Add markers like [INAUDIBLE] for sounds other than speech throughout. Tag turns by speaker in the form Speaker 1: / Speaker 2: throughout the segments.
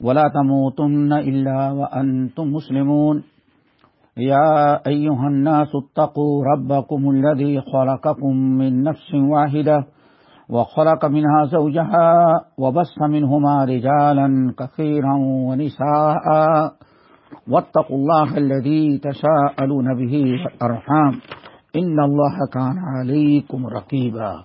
Speaker 1: ولا تموتن الا وانتم مسلمون يا ايها الناس اتقوا ربكم الذي خلقكم من نفس واحده وخلق منها زوجها وبث منهما رجالا كثيرا ونساء واتقوا الله الذي تساءلون به الارham ان الله كان عليكم رقيبا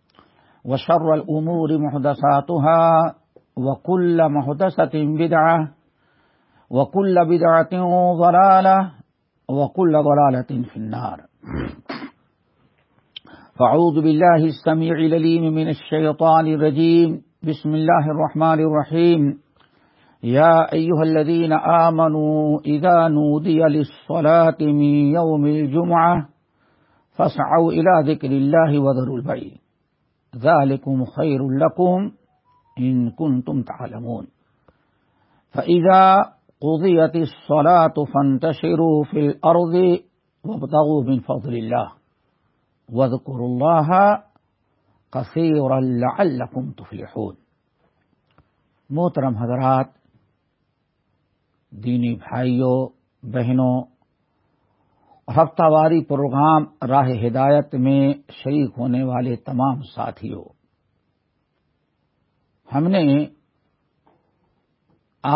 Speaker 1: وشر الأمور محدثاتها وكل محدثة بدعة وكل بدعة ضلالة وكل ضلالة في النار فعوذ بالله السميع لليم من الشيطان الرجيم بسم الله الرحمن الرحيم يا أيها الذين آمنوا إذا نودي للصلاة من يوم الجمعة فاسعوا إلى ذكر الله وذروا البعيد ذلكم خير لكم إن كنتم تعلمون فإذا قضيت الصلاة فانتشروا في الأرض وابتغوا من فضل الله واذكروا الله قصيرا لعلكم تفلحون محترم حضرات دینی بھائیوں بہنوں ہفتہ واری پروگرام راہ ہدایت میں شریک ہونے والے تمام ساتھیوں ہم نے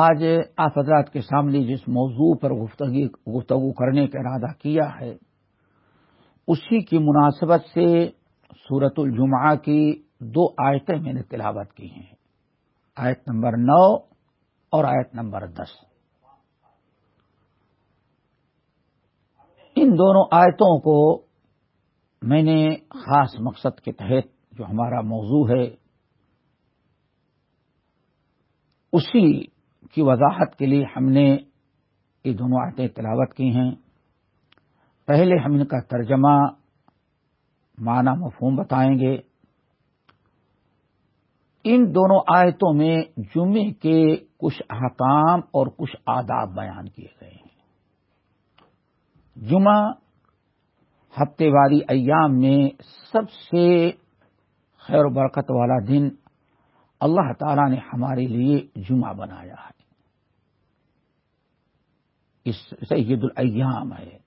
Speaker 1: آج آپ حضرات کے سامنے جس موضوع پر گفتگو کرنے کا ارادہ کیا ہے اسی کی مناسبت سے سورت الجمعہ کی دو آیتیں میں نے تلاوت کی ہیں آیت نمبر نو اور آیت نمبر دس ان دونوں آیتوں کو میں نے خاص مقصد کے تحت جو ہمارا موضوع ہے اسی کی وضاحت کے لیے ہم نے یہ دونوں آیتیں تلاوت کی ہیں پہلے ہم ان کا ترجمہ معنی مفہوم بتائیں گے ان دونوں آیتوں میں جمعے کے کچھ احکام اور کچھ آداب بیان کیے گئے ہیں جمعہ ہفتے واری ایام میں سب سے خیر و برکت والا دن اللہ تعالی نے ہمارے لیے جمعہ بنایا ہے عید الایام ہے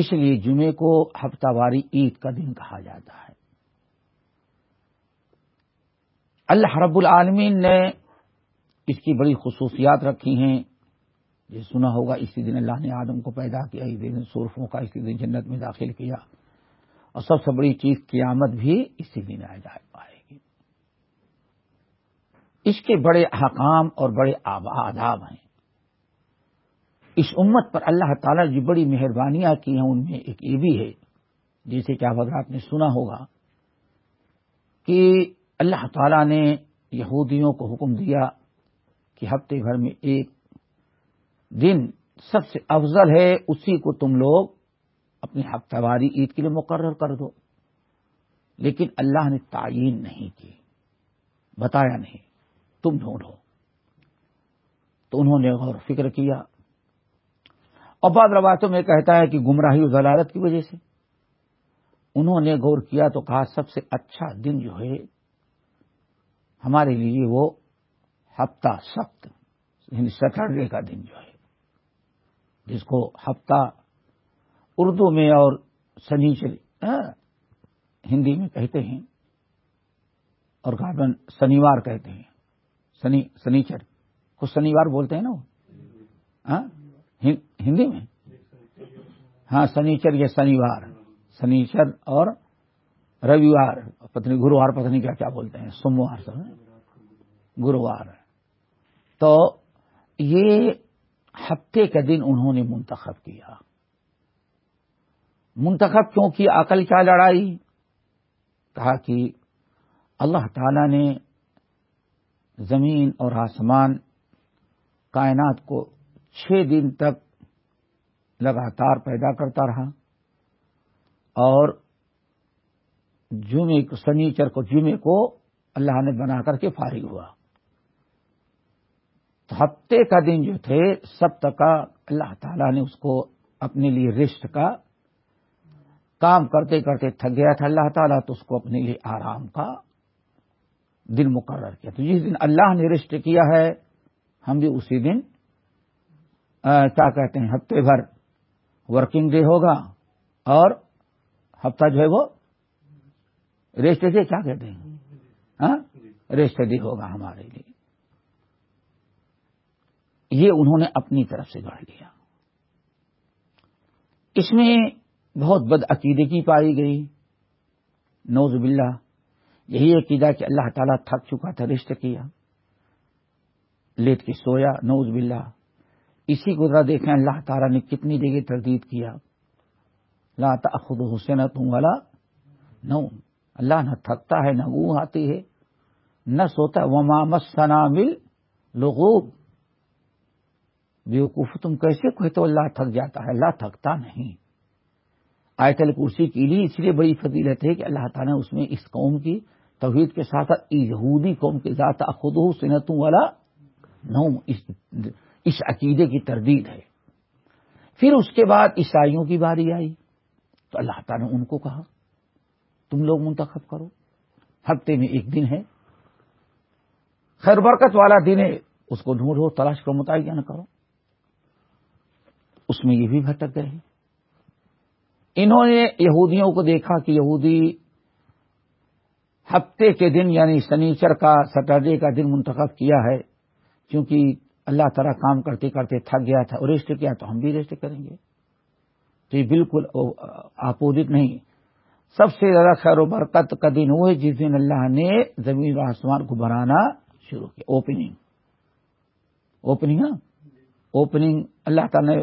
Speaker 1: اس لیے جمعے کو ہفتہ واری عید کا دن کہا جاتا ہے اللہ رب العالمین نے اس کی بڑی خصوصیات رکھی ہیں یہ سنا ہوگا اسی دن اللہ نے آدم کو پیدا کیا اسی دن سورفوں کا جنت میں داخل کیا اور سب سے بڑی چیز قیامت بھی اسی دن گی اس کے بڑے احکام اور بڑے آداب ہیں اس امت پر اللہ تعالیٰ جو بڑی مہربانیاں کی ہیں ان میں ایک یہ بھی ہے جیسے کہ آپ حضرات نے سنا ہوگا کہ اللہ تعالیٰ نے یہودیوں کو حکم دیا کہ ہفتے بھر میں ایک دن سب سے افضل ہے اسی کو تم لوگ اپنی ہفتہ واری عید کے لیے مقرر کر دو لیکن اللہ نے تعین نہیں کی بتایا نہیں تم ڈھونڈو تو انہوں نے غور فکر کیا اور بعد روایتوں میں کہتا ہے کہ گمراہی و ضلالت کی وجہ سے انہوں نے غور کیا تو کہا سب سے اچھا دن جو ہے ہمارے لیے وہ ہفتہ سخت یعنی سٹرڈے کا دن جو ہے جس کو ہفتہ اردو میں اور سنیچر ہندی میں کہتے ہیں اور کہتے ہیں سنی سنیچر کو شنیوار بولتے ہیں نا وہ ہندی میں ہاں سنیچر یا شنیوار سنیچر اور رویوار پتنی گروار پتنی کیا کیا بولتے ہیں سوموار سب گروار تو یہ ہفتے کا دن انہوں نے منتخب کیا منتخب کیوں کی عقل کیا لڑائی کہا کہ اللہ تعالی نے زمین اور آسمان کائنات کو چھ دن تک لگاتار پیدا کرتا رہا اور جمعے سنیچر کو جمعے کو اللہ نے بنا کر کے فارغ ہوا ہفتے کا دن جو تھے سب تک کا اللہ تعالیٰ نے اس کو اپنے لیے رشت کا کام کرتے کرتے تھک گیا تھا اللہ تعالیٰ تو اس کو اپنے لیے آرام کا دن مقرر کیا تو جس دن اللہ نے رشت کیا ہے ہم بھی اسی دن کیا کہتے ہیں ہفتے بھر ورکنگ ڈے ہوگا اور ہفتہ جو ہے وہ ریسٹ کیا کہتے ہیں ہاں؟ ریسٹ ڈے ہوگا ہمارے لیے یہ انہوں نے اپنی طرف سے گڑھ لیا اس میں بہت بد عقیدگی پائی گئی نوز باللہ یہی عقیدہ کہ اللہ تعالیٰ تھک چکا تھا رشتہ کیا لیٹ کے سویا نوز باللہ اسی کو ذرا دیکھیں اللہ تعالیٰ نے کتنی جگہ تردید کیا لا خود حسین تم والا نو اللہ نہ تھکتا ہے نہ وہ آتی ہے نہ سوتا مسنا سنا لغوب بیوقوف تم کیسے تو اللہ تھک جاتا ہے اللہ تھکتا نہیں آئے تل کرسی لیے اس لیے بڑی فضیلت ہے کہ اللہ تعالیٰ نے اس میں اس قوم کی توحید کے ساتھ یہودی قوم کے ذات ہو سنتوں والا نو اس عقیدے کی تردید ہے پھر اس کے بعد عیسائیوں کی باری آئی تو اللہ تعالیٰ نے ان کو کہا تم لوگ منتخب کرو ہفتے میں ایک دن ہے خیر برکت والا دن ہے اس کو ڈھونڈو تلاش کرو متعین کرو اس میں یہ بھی بھٹک گئے انہوں نے یہودیوں کو دیکھا کہ یہودی ہفتے کے دن یعنی سنیچر کا سٹرڈے کا دن منتخب کیا ہے کیونکہ اللہ تعالیٰ کام کرتے کرتے تھک گیا تھا اور ریسٹ کیا تو ہم بھی ریسٹ کریں گے تو یہ بالکل اپوزٹ نہیں سب سے زیادہ خیر و برکت کا دن وہ ہے جس دن اللہ نے زمین و آسمان کو بنانا شروع کیا اوپننگ اوپننگ اوپننگ اللہ تعالیٰ نے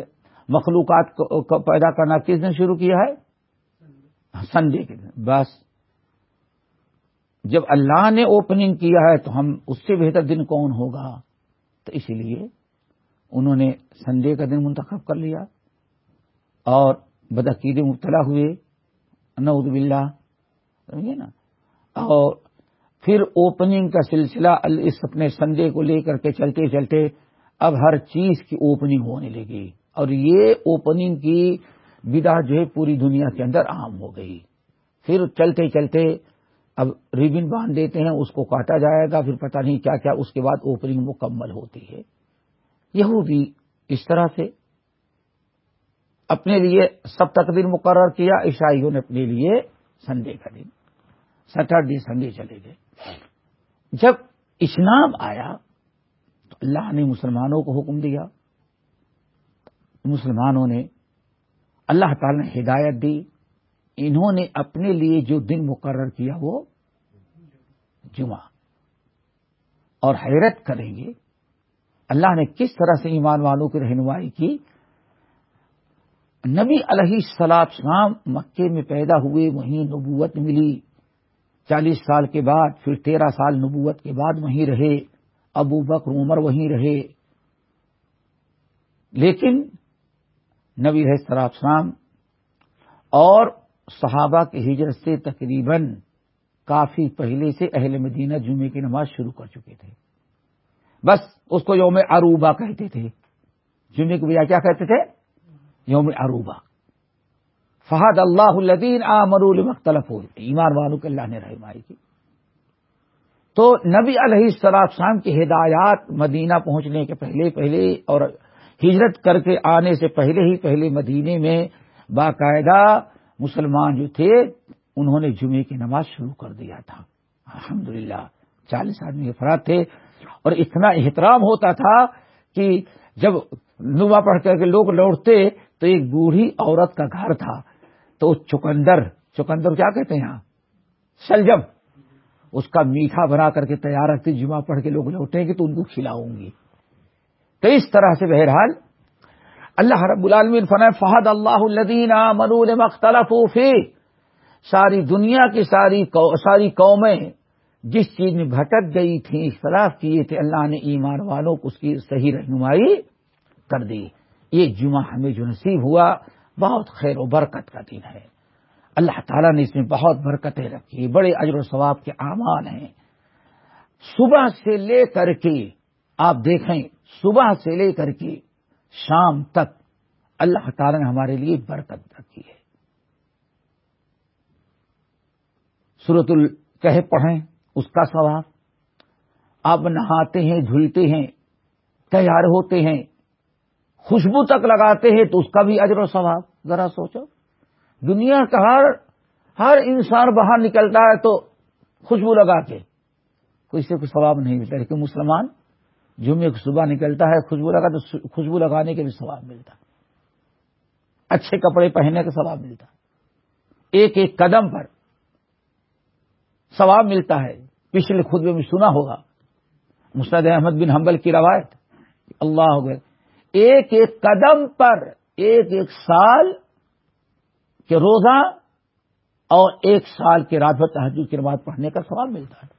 Speaker 1: مخلوقات کو پیدا کرنا کس دن شروع کیا ہے سنڈے کے دن بس جب اللہ نے اوپننگ کیا ہے تو ہم اس سے بہتر دن کون ہوگا تو اسی لیے انہوں نے سنڈے کا دن منتخب کر لیا اور بدعقید مبتلا ہوئے نوبل سمجھے نا اور پھر اوپننگ کا سلسلہ اس اپنے سنڈے کو لے کر کے چلتے چلتے اب ہر چیز کی اوپننگ ہونے لگی اور یہ اوپننگ کی بدا جو ہے پوری دنیا کے اندر عام ہو گئی پھر چلتے چلتے اب ریبن باندھ دیتے ہیں اس کو کاٹا جائے گا پھر پتہ نہیں کیا کیا اس کے بعد اوپننگ مکمل ہوتی ہے یہ بھی اس طرح سے اپنے لیے سب تک دن مقرر کیا عیسائیوں نے اپنے لیے سنڈے کا دن سٹرڈے سنڈے چلے گئے جب اسلام آیا تو اللہ نے مسلمانوں کو حکم دیا مسلمانوں نے اللہ تعالی نے ہدایت دی انہوں نے اپنے لیے جو دن مقرر کیا وہ جمعہ اور حیرت کریں گے اللہ نے کس طرح سے ایمان والوں کی رہنمائی کی نبی علیہ سلاب شام مکے میں پیدا ہوئے وہیں نبوت ملی چالیس سال کے بعد پھر تیرہ سال نبوت کے بعد وہیں رہے ابو بکر عمر وہیں رہے لیکن نبی ہے سراب شام اور صحابہ کی ہجرت سے تقریباً کافی پہلے سے اہل مدینہ جمعے کی نماز شروع کر چکے تھے بس اس کو یوم عروبہ کہتے تھے جمعے کی بجائے کیا کہتے تھے یوم عروبہ فہد اللہ الدین آمر مختلف ایمان والوں کے اللہ نے رہنمائی کی تو نبی علیہ سراب شام کی ہدایات مدینہ پہنچنے کے پہلے پہلے اور ہجرت کر کے آنے سے پہلے ہی پہلے مدینے میں باقاعدہ مسلمان جو تھے انہوں نے جمعے کی نماز شروع کر دیا تھا الحمدللہ للہ چالیس آدمی افراد تھے اور اتنا احترام ہوتا تھا کہ جب نما پڑھ کر کے لوگ لوٹتے تو ایک بوڑھی عورت کا گھر تھا تو چکندر چکندر کیا کہتے ہیں آپ سلجم اس کا میٹھا بنا کر کے تیار رکھتے جمعہ پڑھ کے لوگ لوٹیں گے تو ان کو کھلاؤں گی تو اس طرح سے بہرحال اللہ رب العالمین فن فہد اللہ الدین منول مختلف ساری دنیا کی ساری ساری قومیں جس چیز میں بھٹک گئی تھیں اختلاف کیے تھے اللہ نے ایمان والوں کو اس کی صحیح رہنمائی کر دی یہ جمعہ ہمیں جو نصیب ہوا بہت خیر و برکت کا دن ہے اللہ تعالیٰ نے اس میں بہت برکتیں رکھی بڑے اجر و ثواب کے اعمال ہیں صبح سے لے کر کے آپ دیکھیں صبح سے لے کر کے شام تک اللہ تعالی نے ہمارے لیے برکت رکھی ہے سورت الکہ پڑھیں اس کا ثواب آپ نہاتے ہیں دھلتے ہیں تیار ہوتے ہیں خوشبو تک لگاتے ہیں تو اس کا بھی اجر و ثواب ذرا سوچو دنیا کا ہر ہر انسان باہر نکلتا ہے تو خوشبو لگا کے کوئی سے کوئی ثواب نہیں ملتا لیکن مسلمان کو صبح نکلتا ہے خوشبو لگا تو خوشبو لگانے کے بھی ثواب ملتا اچھے کپڑے پہننے کا ثواب ملتا ایک ایک قدم پر ثواب ملتا ہے پچھلے خود میں سنا ہوگا مس احمد بن حنبل کی روایت اللہ ہو ایک ایک قدم پر ایک ایک سال کے روزہ اور ایک سال کے رات بھر تحجد کی نماز پڑھنے کا ثواب ملتا ہے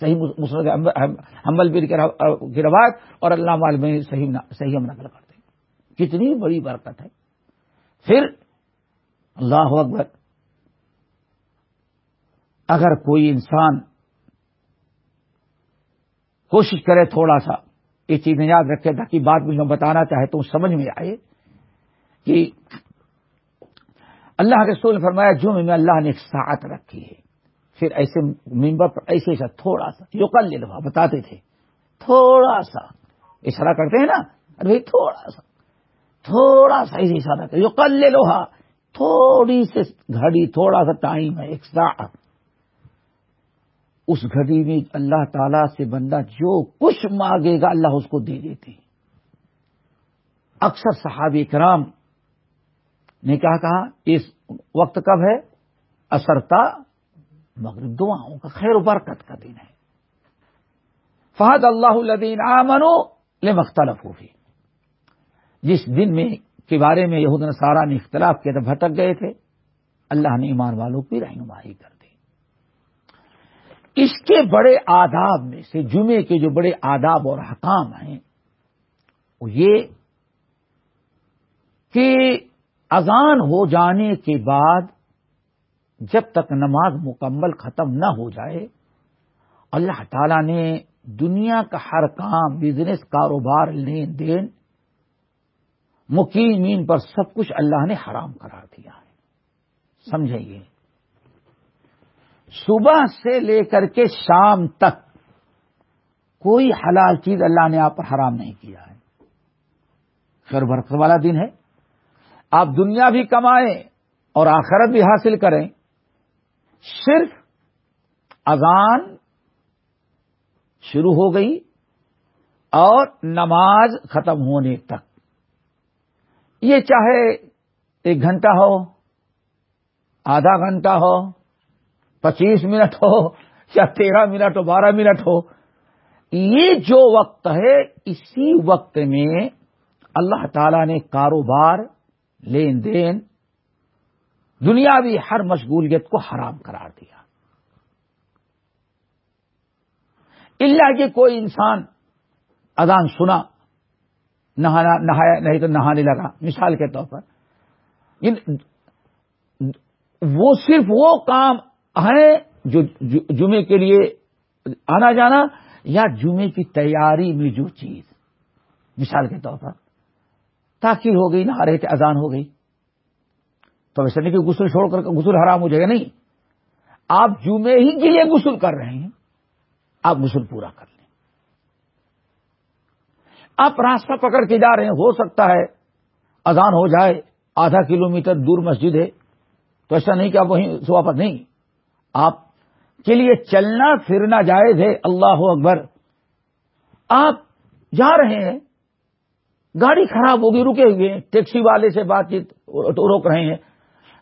Speaker 1: صحیح مسرت حمل بیر کی روایت اور اللہ عالمین صحیح ہم نقل کرتے ہیں کتنی بڑی برکت ہے پھر اللہ اکبر اگر کوئی انسان کوشش کرے تھوڑا سا یہ چیزیں یاد رکھے تاکہ بات میں بتانا چاہے تو سمجھ میں آئے کہ اللہ کے سول فرمایا جمعے میں اللہ نے ایک ساتھ رکھی ہے پھر ایسے ممبر پر ایسے ایسا تھوڑا سا یوکل لے لو بتاتے تھے تھوڑا سا اشارہ کرتے ہیں نا بھائی تھوڑا سا تھوڑا سا ایسے اشارہ کر لے لو تھوڑی سی گھڑی تھوڑا سا ٹائم ہے ایک اس گھڑی میں اللہ تعالی سے بندہ جو کچھ مانگے گا اللہ اس کو دے دیتے اکثر صحابی کرام نے کہا کہا اس وقت کب ہے اثرتا مگر دعاؤں کا خیر و برکت کا دن ہے فہد اللہ الدین الدینو یہ مختلف جس دن میں کے بارے میں یہود سارا نے اختلاف کیا تھا بھٹک گئے تھے اللہ نے ایمان والوں کی رہنمائی کر دی اس کے بڑے آداب میں سے جمعے کے جو بڑے آداب اور حکام ہیں وہ یہ کہ اذان ہو جانے کے بعد جب تک نماز مکمل ختم نہ ہو جائے اللہ تعالی نے دنیا کا ہر کام بزنس کاروبار لین دین مقیمین پر سب کچھ اللہ نے حرام کرا دیا ہے سمجھیں صبح سے لے کر کے شام تک کوئی حلال چیز اللہ نے آپ پر حرام نہیں کیا ہے خیر برقت والا دن ہے آپ دنیا بھی کمائیں اور آخرت بھی حاصل کریں صرف اذان شروع ہو گئی اور نماز ختم ہونے تک یہ چاہے ایک گھنٹہ ہو آدھا گھنٹہ ہو پچیس منٹ ہو یا تیرہ منٹ ہو بارہ منٹ ہو یہ جو وقت ہے اسی وقت میں اللہ تعالی نے کاروبار لین دین دنیاوی ہر مشغولیت کو حرام قرار دیا اللہ کہ کوئی انسان اذان سنا نہایا نہیں تو نہانے لگا مثال کے طور پر یعنی وہ صرف وہ کام ہیں جو جمعے کے لیے آنا جانا یا جمعے کی تیاری میں جو چیز مثال کے طور پر تاخیر ہو گئی نہ رہے تھے اذان ہو گئی تو ایسا نہیں کہ غسل چھوڑ کر غسل حرام ہو جائے گا نہیں آپ جمعے ہی کے لیے غسل کر رہے ہیں آپ غسل پورا کر لیں آپ راستہ پکڑ کے جا رہے ہیں ہو سکتا ہے اذان ہو جائے آدھا کلومیٹر دور مسجد ہے تو ایسا نہیں کہ آپ وہیں سوا پر نہیں آپ کے لیے چلنا پھرنا جائز ہے اللہ اکبر آپ جا رہے ہیں گاڑی خراب ہوگی رکے ہوئے ہیں ٹیکسی والے سے بات چیت روک رہے ہیں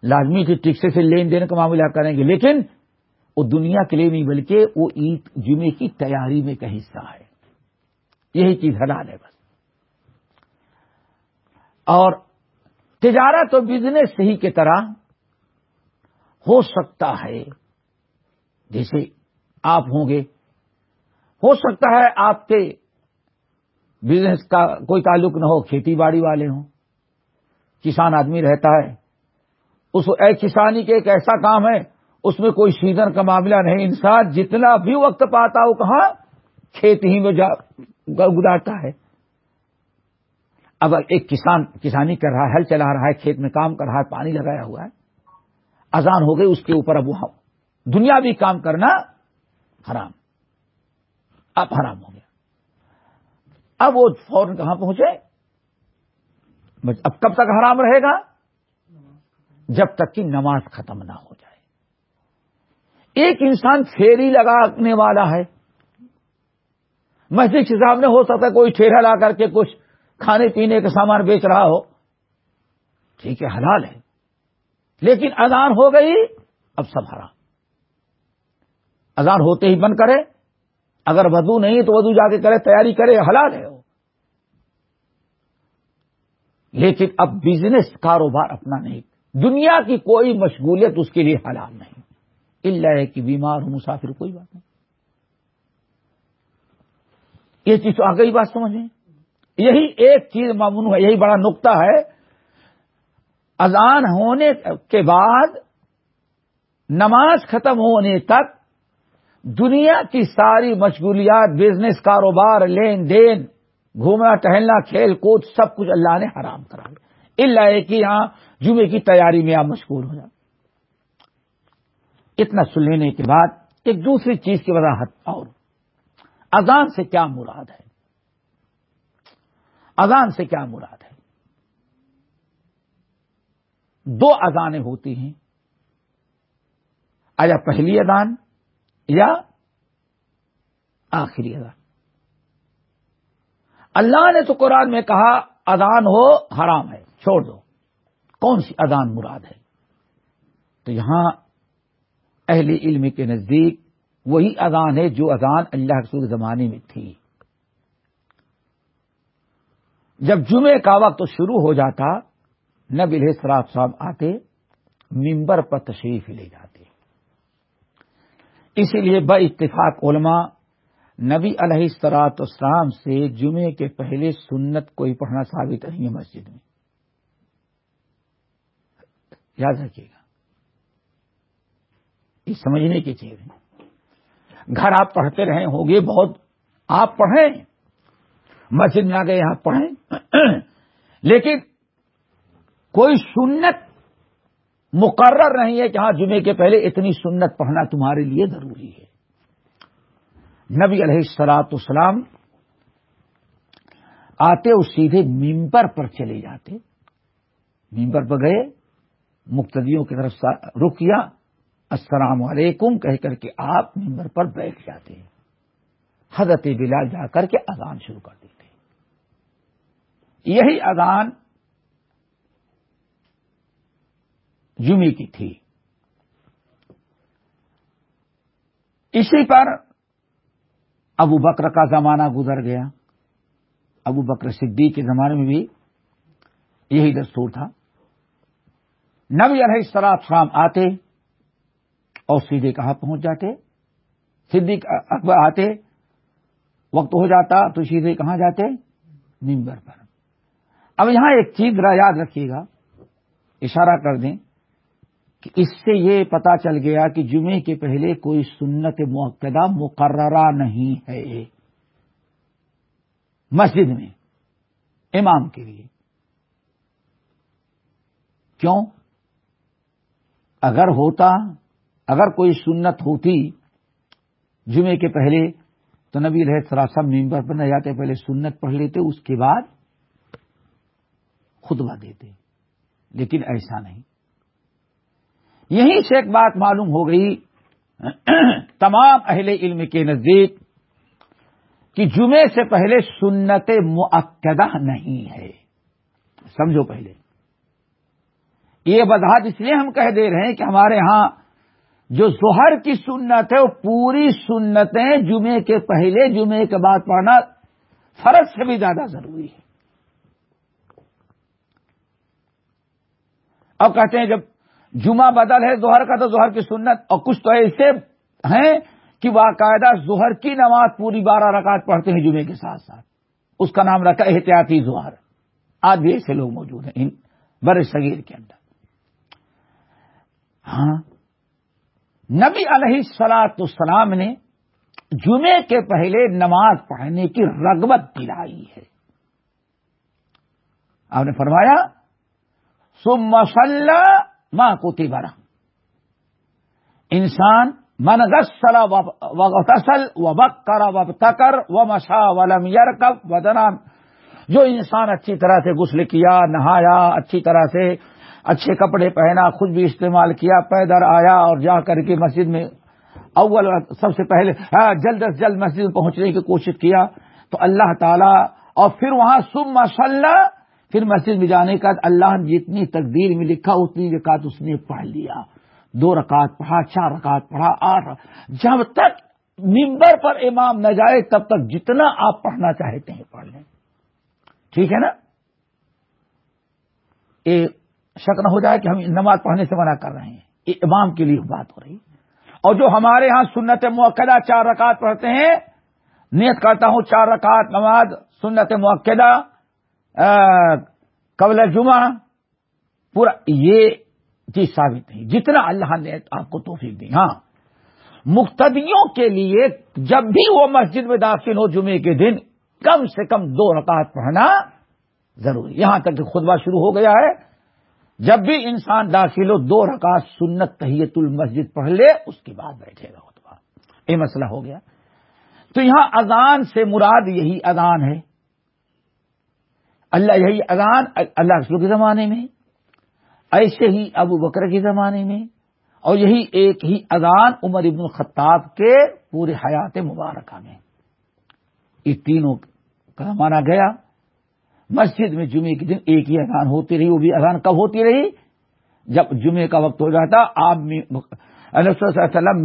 Speaker 1: لازمی کہ ٹکسے سے لین دین کا معاملہ کریں گے لیکن وہ دنیا کے لیے نہیں بلکہ وہ عید جمعے کی تیاری میں کا حصہ ہے یہی چیز حلال ہے بس اور تجارت اور بزنس ہی کی طرح ہو سکتا ہے جیسے آپ ہوں گے ہو سکتا ہے آپ کے بزنس کا کوئی تعلق نہ ہو کھیتی باڑی والے ہوں کسان آدمی رہتا ہے اس کسانی کے ایک ایسا کام ہے اس میں کوئی سیزن کا معاملہ نہیں انسان جتنا بھی وقت پاتا ہو کہاں کھیت ہی میں گزارتا ہے اگر ایک کسان کسانی کر رہا ہے ہل چلا رہا ہے کھیت میں کام کر رہا ہے پانی لگایا ہوا ہے اذان ہو گئی اس کے اوپر اب وہاں دنیا بھی کام کرنا حرام اب حرام ہو گیا اب وہ فوراً کہاں پہنچے اب کب تک حرام رہے گا جب تک کہ نماز ختم نہ ہو جائے ایک انسان پھیری لگانے والا ہے مسجد کے سامنے ہو سکتا ہے کوئی ٹھیرا لا کر کے کچھ کھانے پینے کا سامان بیچ رہا ہو ٹھیک ہے حلال ہے لیکن اذان ہو گئی اب سب ہرا اذان ہوتے ہی بند کرے اگر ودو نہیں تو ودو جا کے کرے تیاری کرے حلال ہے لیکن اب بزنس کاروبار اپنا نہیں دنیا کی کوئی مشغولیت اس کے لیے حلال نہیں اللہ ہے کہ بیمار ہوں مسافر کوئی بات نہیں یہ چیز تو آگئی بات سمجھیں یہی ایک چیز معمول ہے یہی بڑا نقطہ ہے اذان ہونے کے بعد نماز ختم ہونے تک دنیا کی ساری مشغولیات بزنس کاروبار لین دین گھومنا ٹہلنا کھیل کود سب کچھ اللہ نے حرام کرا اللہ کی یہاں جمعے کی تیاری میں آپ مشغول ہو جاتے اتنا سن لینے کے بعد ایک دوسری چیز کی وضاحت اور اذان سے کیا مراد ہے اذان سے کیا مراد ہے دو اذانیں ہوتی ہیں آیا پہلی اذان یا آخری اذان اللہ نے تو قرآن میں کہا اذان ہو حرام ہے چھوڑ دو کون سی اذان مراد ہے تو یہاں اہل علم کے نزدیک وہی اذان ہے جو اذان اللہ زمانے میں تھی جب جمعے کا وقت شروع ہو جاتا نبی سراف صاحب آتے ممبر پر تشریف لے جاتے اسی لیے ب اتفاق علماء نبی علیہ سرات اسلام سے جمعے کے پہلے سنت کوئی پڑھنا ثابت نہیں ہے مسجد میں یاد رکھیے گا یہ سمجھنے کی چیز ہے گھر آپ پڑھتے رہے ہوں گے بہت آپ پڑھیں مسجد میں آ گئے آپ پڑھیں لیکن کوئی سنت مقرر نہیں ہے کہ ہاں جمعے کے پہلے اتنی سنت پڑھنا تمہارے لیے ضروری ہے نبی علیہ سلاط اسلام آتے اور سیدھے ممبر پر چلے جاتے ممبر پر گئے مقتدیوں کی طرف کیا السلام علیکم کہہ کر کے آپ ممبر پر بیٹھ جاتے ہیں حضرت بلا جا کر کے اذان شروع کر دیتے یہی اذان جمعی کی تھی اسی پر ابو بکر کا زمانہ گزر گیا ابو بکر صدیق کے زمانے میں بھی یہی دستور تھا نبی علیہ سراب شام آتے اور سیدھے کہاں پہنچ جاتے صدیق اکبر آتے وقت ہو جاتا تو سیدھے کہاں جاتے ممبر پر اب یہاں ایک چیز یاد رکھیے گا اشارہ کر دیں کہ اس سے یہ پتا چل گیا کہ جمعے کے پہلے کوئی سنت موقع مقررہ نہیں ہے مسجد میں امام کے لیے کیوں اگر ہوتا اگر کوئی سنت ہوتی جمعے کے پہلے تو نبی ممبر پر نہ جاتے پہلے سنت پڑھ لیتے اس کے بعد خطبہ دیتے لیکن ایسا نہیں یہیں سے ایک بات معلوم ہو گئی [CLEARS THROAT] تمام اہل علم کے نزدیک کہ جمعے سے پہلے سنت معقدہ نہیں ہے سمجھو پہلے یہ وضاحت اس لیے ہم کہہ دے رہے ہیں کہ ہمارے ہاں جو ظہر کی سنت ہے وہ پوری سنتیں جمعے کے پہلے جمعے کے بعد پڑھنا فرض سے بھی زیادہ ضروری ہے اب کہتے ہیں جب جمعہ بدل ہے ظہر کا تو ظہر کی سنت اور کچھ تو ایسے ہیں کہ باقاعدہ ظہر کی نماز پوری بارہ رکعت پڑھتے ہیں جمعے کے ساتھ ساتھ اس کا نام رکھا احتیاطی ظہر بھی ایسے لوگ موجود ہیں ان برے صغیر کے اندر ہاں نبی علیہ السلام نے جمعے کے پہلے نماز پڑھنے کی رغبت دلائی ہے آپ نے فرمایا سم کوتی انسان من غسل کر وب تکر و مسا ولم یار ودنا جو انسان اچھی طرح سے غسل کیا نہایا اچھی طرح سے اچھے کپڑے پہنا خود بھی استعمال کیا پیدل آیا اور جا کر کے مسجد میں اول سب سے پہلے ہاں، جلد از جلد مسجد پہنچنے کی کوشش کیا تو اللہ تعالی اور پھر وہاں سب مسلح پھر مسجد میں جانے کا اللہ نے جتنی تقدیر میں لکھا اتنی رکعت اس نے پڑھ لیا دو رکعت پڑھا چار رکعت پڑھا آٹھ جب تک ممبر پر امام نہ جائے تب تک جتنا آپ پڑھنا چاہتے ہیں پڑھ لیں ٹھیک ہے نا شک نہ ہو جائے کہ ہم نماز پڑھنے سے منع کر رہے ہیں یہ امام کے لیے بات ہو رہی اور جو ہمارے ہاں سنت موقعہ چار رکعت پڑھتے ہیں نیت کرتا ہوں چار رکعت نماز سنت موقع قبل جمعہ پورا یہ جی ثابت نہیں جتنا اللہ نے آپ کو توفیق دی ہاں مقتدیوں کے لیے جب بھی وہ مسجد میں داخل ہو جمعے کے دن کم سے کم دو رکعت پڑھنا ضروری یہاں تک کہ خطبہ شروع ہو گیا ہے جب بھی انسان داخل ہو دو رکعت سنت تحیت المسد پڑھ لے اس کے بعد بیٹھے گا خطبہ یہ مسئلہ ہو گیا تو یہاں اذان سے مراد یہی اذان ہے اللہ یہی اذان اللہ رسول کے زمانے میں ایسے ہی ابو بکر کے زمانے میں اور یہی ایک ہی اذان عمر ابن الخطاب کے پورے حیات مبارکہ میں یہ تینوں کا مانا گیا مسجد میں جمعے کے دن ایک ہی اذان ہوتی رہی وہ بھی اذان کب ہوتی رہی جب جمعے کا وقت ہو جاتا آپ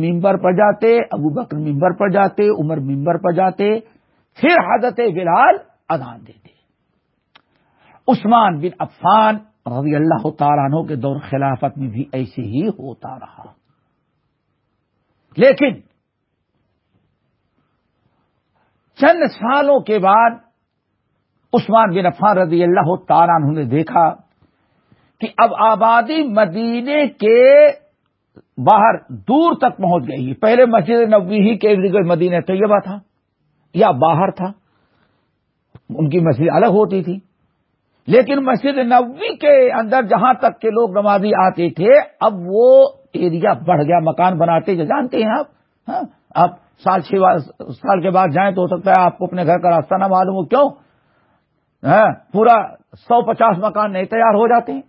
Speaker 1: ممبر پر جاتے ابو بکر ممبر پر جاتے عمر ممبر پر جاتے پھر حضرت بلال اذان دیتے عثمان بن عفان رضی اللہ عنہ کے دور خلافت میں بھی ایسے ہی ہوتا رہا لیکن چند سالوں کے بعد عثمان بن عفان رضی اللہ تعالیٰ نے دیکھا کہ اب آبادی مدینے کے باہر دور تک پہنچ گئی پہلے مسجد نبی ہی ارد گرد مدینہ طیبہ تھا یا باہر تھا ان کی مسجد الگ ہوتی تھی لیکن مسجد نبی کے اندر جہاں تک کے لوگ نمازی آتے تھے اب وہ ایریا بڑھ گیا مکان بناتے جو جانتے ہیں آپ ہاں، آپ سال چھ سال کے بعد جائیں تو ہو سکتا ہے آپ کو اپنے گھر کا راستہ نہ معلوم ہو کیوں پورا سو پچاس مکان نہیں تیار ہو جاتے ہیں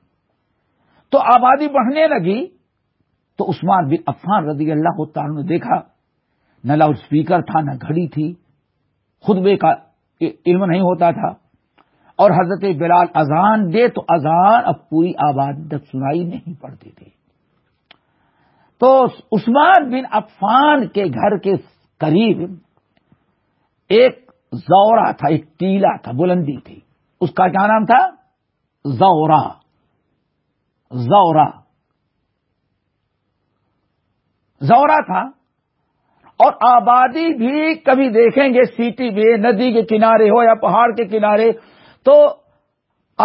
Speaker 1: تو آبادی بڑھنے لگی تو عثمان بن عفان رضی اللہ تعالیٰ نے دیکھا نہ لاؤڈ اسپیکر تھا نہ گھڑی تھی خطبے کا علم نہیں ہوتا تھا اور حضرت بلال اذان دے تو اذان اب پوری آبادی تک سنائی نہیں پڑتی تھی تو عثمان بن عفان کے گھر کے قریب ایک زورا تھا ایک ٹیلا تھا بلندی تھی اس کا کیا نام تھا زورا زورا زورا تھا اور آبادی بھی کبھی دیکھیں گے سیٹی بھی ندی کے کنارے ہو یا پہاڑ کے کنارے تو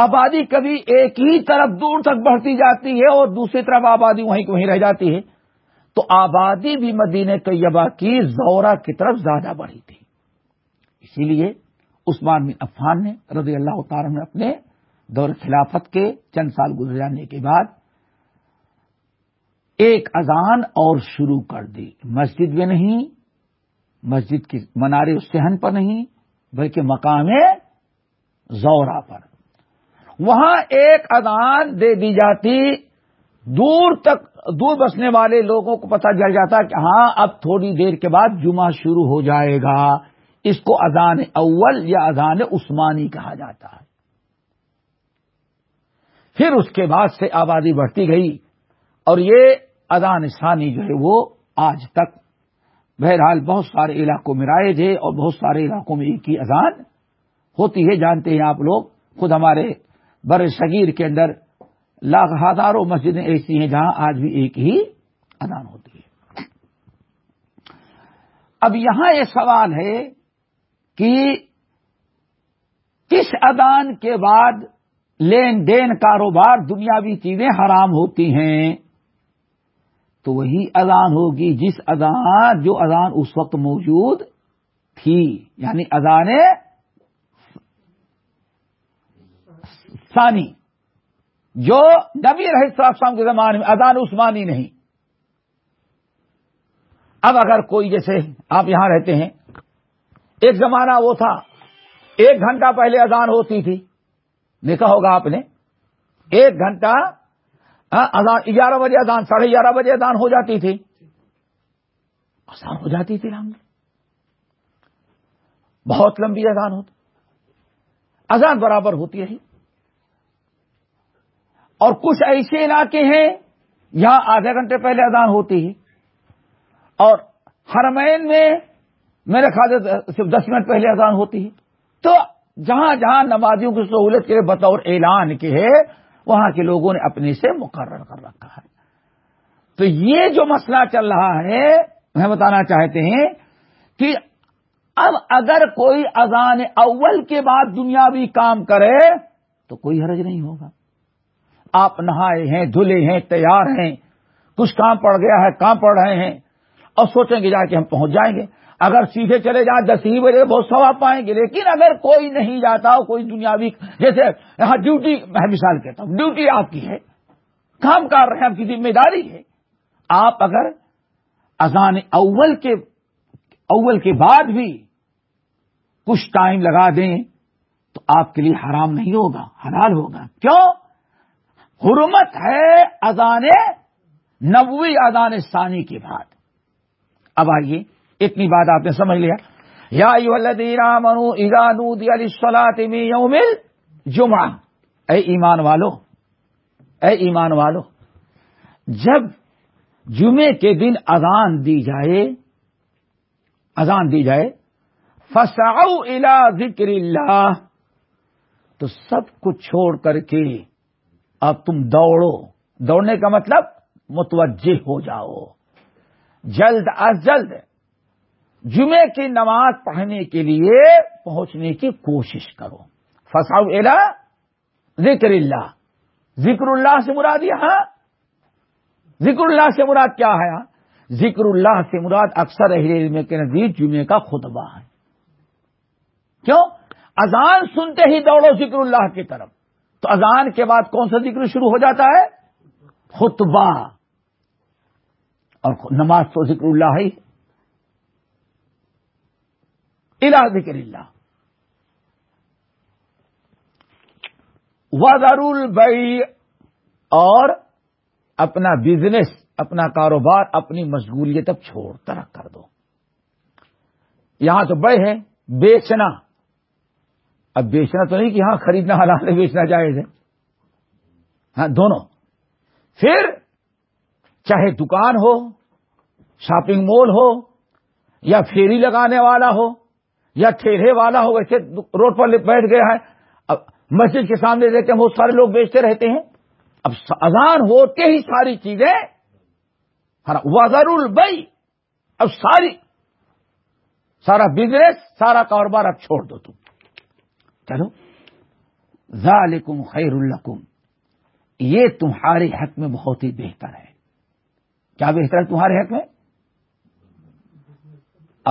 Speaker 1: آبادی کبھی ایک ہی طرف دور تک بڑھتی جاتی ہے اور دوسری طرف آبادی وہیں کی وہیں رہ جاتی ہے تو آبادی بھی مدینہ طیبہ کی زورا کی طرف زیادہ بڑھی تھی اسی لیے عثمان بن عفان نے رضی اللہ تعالیٰ نے اپنے دور خلافت کے چند سال گزر جانے کے بعد ایک اذان اور شروع کر دی مسجد میں نہیں مسجد کی منارے سہن پر نہیں بلکہ مقام زورا پر وہاں ایک اذان دے دی جاتی دور تک دور بسنے والے لوگوں کو پتہ چل جاتا کہ ہاں اب تھوڑی دیر کے بعد جمعہ شروع ہو جائے گا اس کو اذان اول یا اذان عثمانی کہا جاتا ہے پھر اس کے بعد سے آبادی بڑھتی گئی اور یہ اذان ثانی جو ہے وہ آج تک بہرحال بہت سارے علاقوں میں رائج ہے اور بہت سارے علاقوں میں ایک ہی اذان ہوتی ہے جانتے ہیں آپ لوگ خود ہمارے بر صغیر کے اندر لاکھ ہزاروں مسجدیں ایسی ہیں جہاں آج بھی ایک ہی اذان ہوتی ہے اب یہاں یہ سوال ہے کہ کس ادان کے بعد لین دین کاروبار دنیاوی چیزیں حرام ہوتی ہیں تو وہی اذان ہوگی جس اذان جو اذان اس وقت موجود تھی یعنی اذان ثانی جو نبی صاحب کے زمانے میں اذان عثمانی نہیں اب اگر کوئی جیسے آپ یہاں رہتے ہیں ایک زمانہ وہ تھا ایک گھنٹہ پہلے اذان ہوتی تھی دیکھا ہوگا آپ نے ایک گھنٹہ ہاں، اذان گیارہ بجے اذان ساڑھے گیارہ بجے اذان ہو جاتی تھی اذان ہو جاتی تھی رام جی۔ بہت لمبی اذان ہوتی اذان برابر ہوتی رہی اور کچھ ایسے علاقے ہیں یہاں آدھے گھنٹے پہلے اذان ہوتی ہے اور ہرمین میں میرے خیال صرف دس منٹ پہلے اذان ہوتی ہے تو جہاں جہاں نمازیوں کی سہولت کے بطور اعلان کے ہے وہاں کے لوگوں نے اپنے سے مقرر کر رکھا ہے تو یہ جو مسئلہ چل رہا ہے میں بتانا چاہتے ہیں کہ اب اگر کوئی اذان اول کے بعد دنیا بھی کام کرے تو کوئی حرج نہیں ہوگا آپ نہائے ہیں دھلے ہیں تیار ہیں کچھ کام پڑ گیا ہے کام پڑ رہے ہیں اور سوچیں گے جا کے ہم پہنچ جائیں گے اگر سیدھے چلے جائیں دس ہی بجے بہت سو پائیں گے لیکن اگر کوئی نہیں جاتا ہو کوئی دنیاوی جیسے یہاں ڈیوٹی میں مثال کہتا ہوں ڈیوٹی آپ کی ہے کام کر رہے ہیں آپ کی ذمہ داری ہے آپ اگر اذان اول کے اول کے بعد بھی کچھ ٹائم لگا دیں تو آپ کے لیے حرام نہیں ہوگا حلال ہوگا کیوں حرمت ہے اذان نبوی اذان ثانی کے بعد اب آئیے اتنی بات آپ نے سمجھ لیا یا منو ادا دودی علی سلا می اے ایمان والو اے ایمان والو جب جمعے کے دن اذان دی جائے اذان دی جائے فساؤ الا ذکر اللہ تو سب کچھ چھوڑ کر کے اب تم دوڑو دوڑنے کا مطلب متوجہ ہو جاؤ جلد از جلد جمعے کی نماز پڑھنے کے لیے پہنچنے کی کوشش کرو فساؤ الا ذکر اللہ ذکر اللہ سے مراد یہاں ذکر اللہ سے مراد کیا ہے ذکر اللہ سے مراد اکثر اہل علم کے نزدیک جمعے کا خطبہ ہے کیوں اذان سنتے ہی دوڑو ذکر اللہ کی طرف تو اذان کے بعد کون سا ذکر شروع ہو جاتا ہے خطبہ اور نماز تو ذکر اللہ ہی الا ذکر اللہ وزر البئی اور اپنا بزنس اپنا کاروبار اپنی مشغولیت اب چھوڑ ترک کر دو یہاں تو بڑے ہیں بیچنا اب بیچنا تو نہیں کہ ہاں خریدنا ہے بیچنا چاہے تھے ہاں، دونوں پھر چاہے دکان ہو شاپنگ مال ہو یا فیری لگانے والا ہو یا ٹھیرے والا ہو ویسے روڈ پر بیٹھ گیا ہے اب مسجد کے سامنے دیکھتے ہیں بہت سارے لوگ بیچتے رہتے ہیں اب اذان ہوتے ہی ساری چیزیں ہاں، وزر البئی اب ساری سارا بزنس سارا کاروبار اب چھوڑ دو تم چلو ذالکم خیر القم یہ تمہارے حق میں بہت ہی بہتر ہے کیا بہتر ہے تمہارے حق میں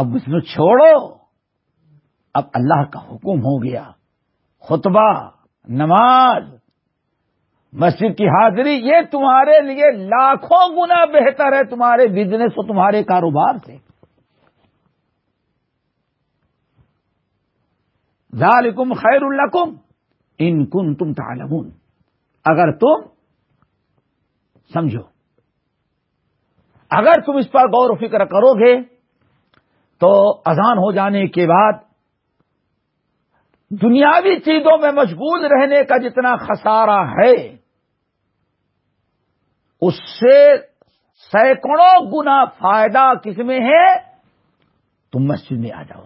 Speaker 1: اب اس میں چھوڑو اب اللہ کا حکم ہو گیا خطبہ نماز مسجد کی حاضری یہ تمہارے لیے لاکھوں گنا بہتر ہے تمہارے بزنس اور تمہارے کاروبار سے ذالکم خیر القم ان کن تم تعلمون اگر تم سمجھو اگر تم اس پر غور و فکر کرو گے تو اذان ہو جانے کے بعد دنیاوی چیزوں میں مشغول رہنے کا جتنا خسارہ ہے اس سے سینکڑوں گنا فائدہ کس میں ہے تم مسجد میں آ جاؤ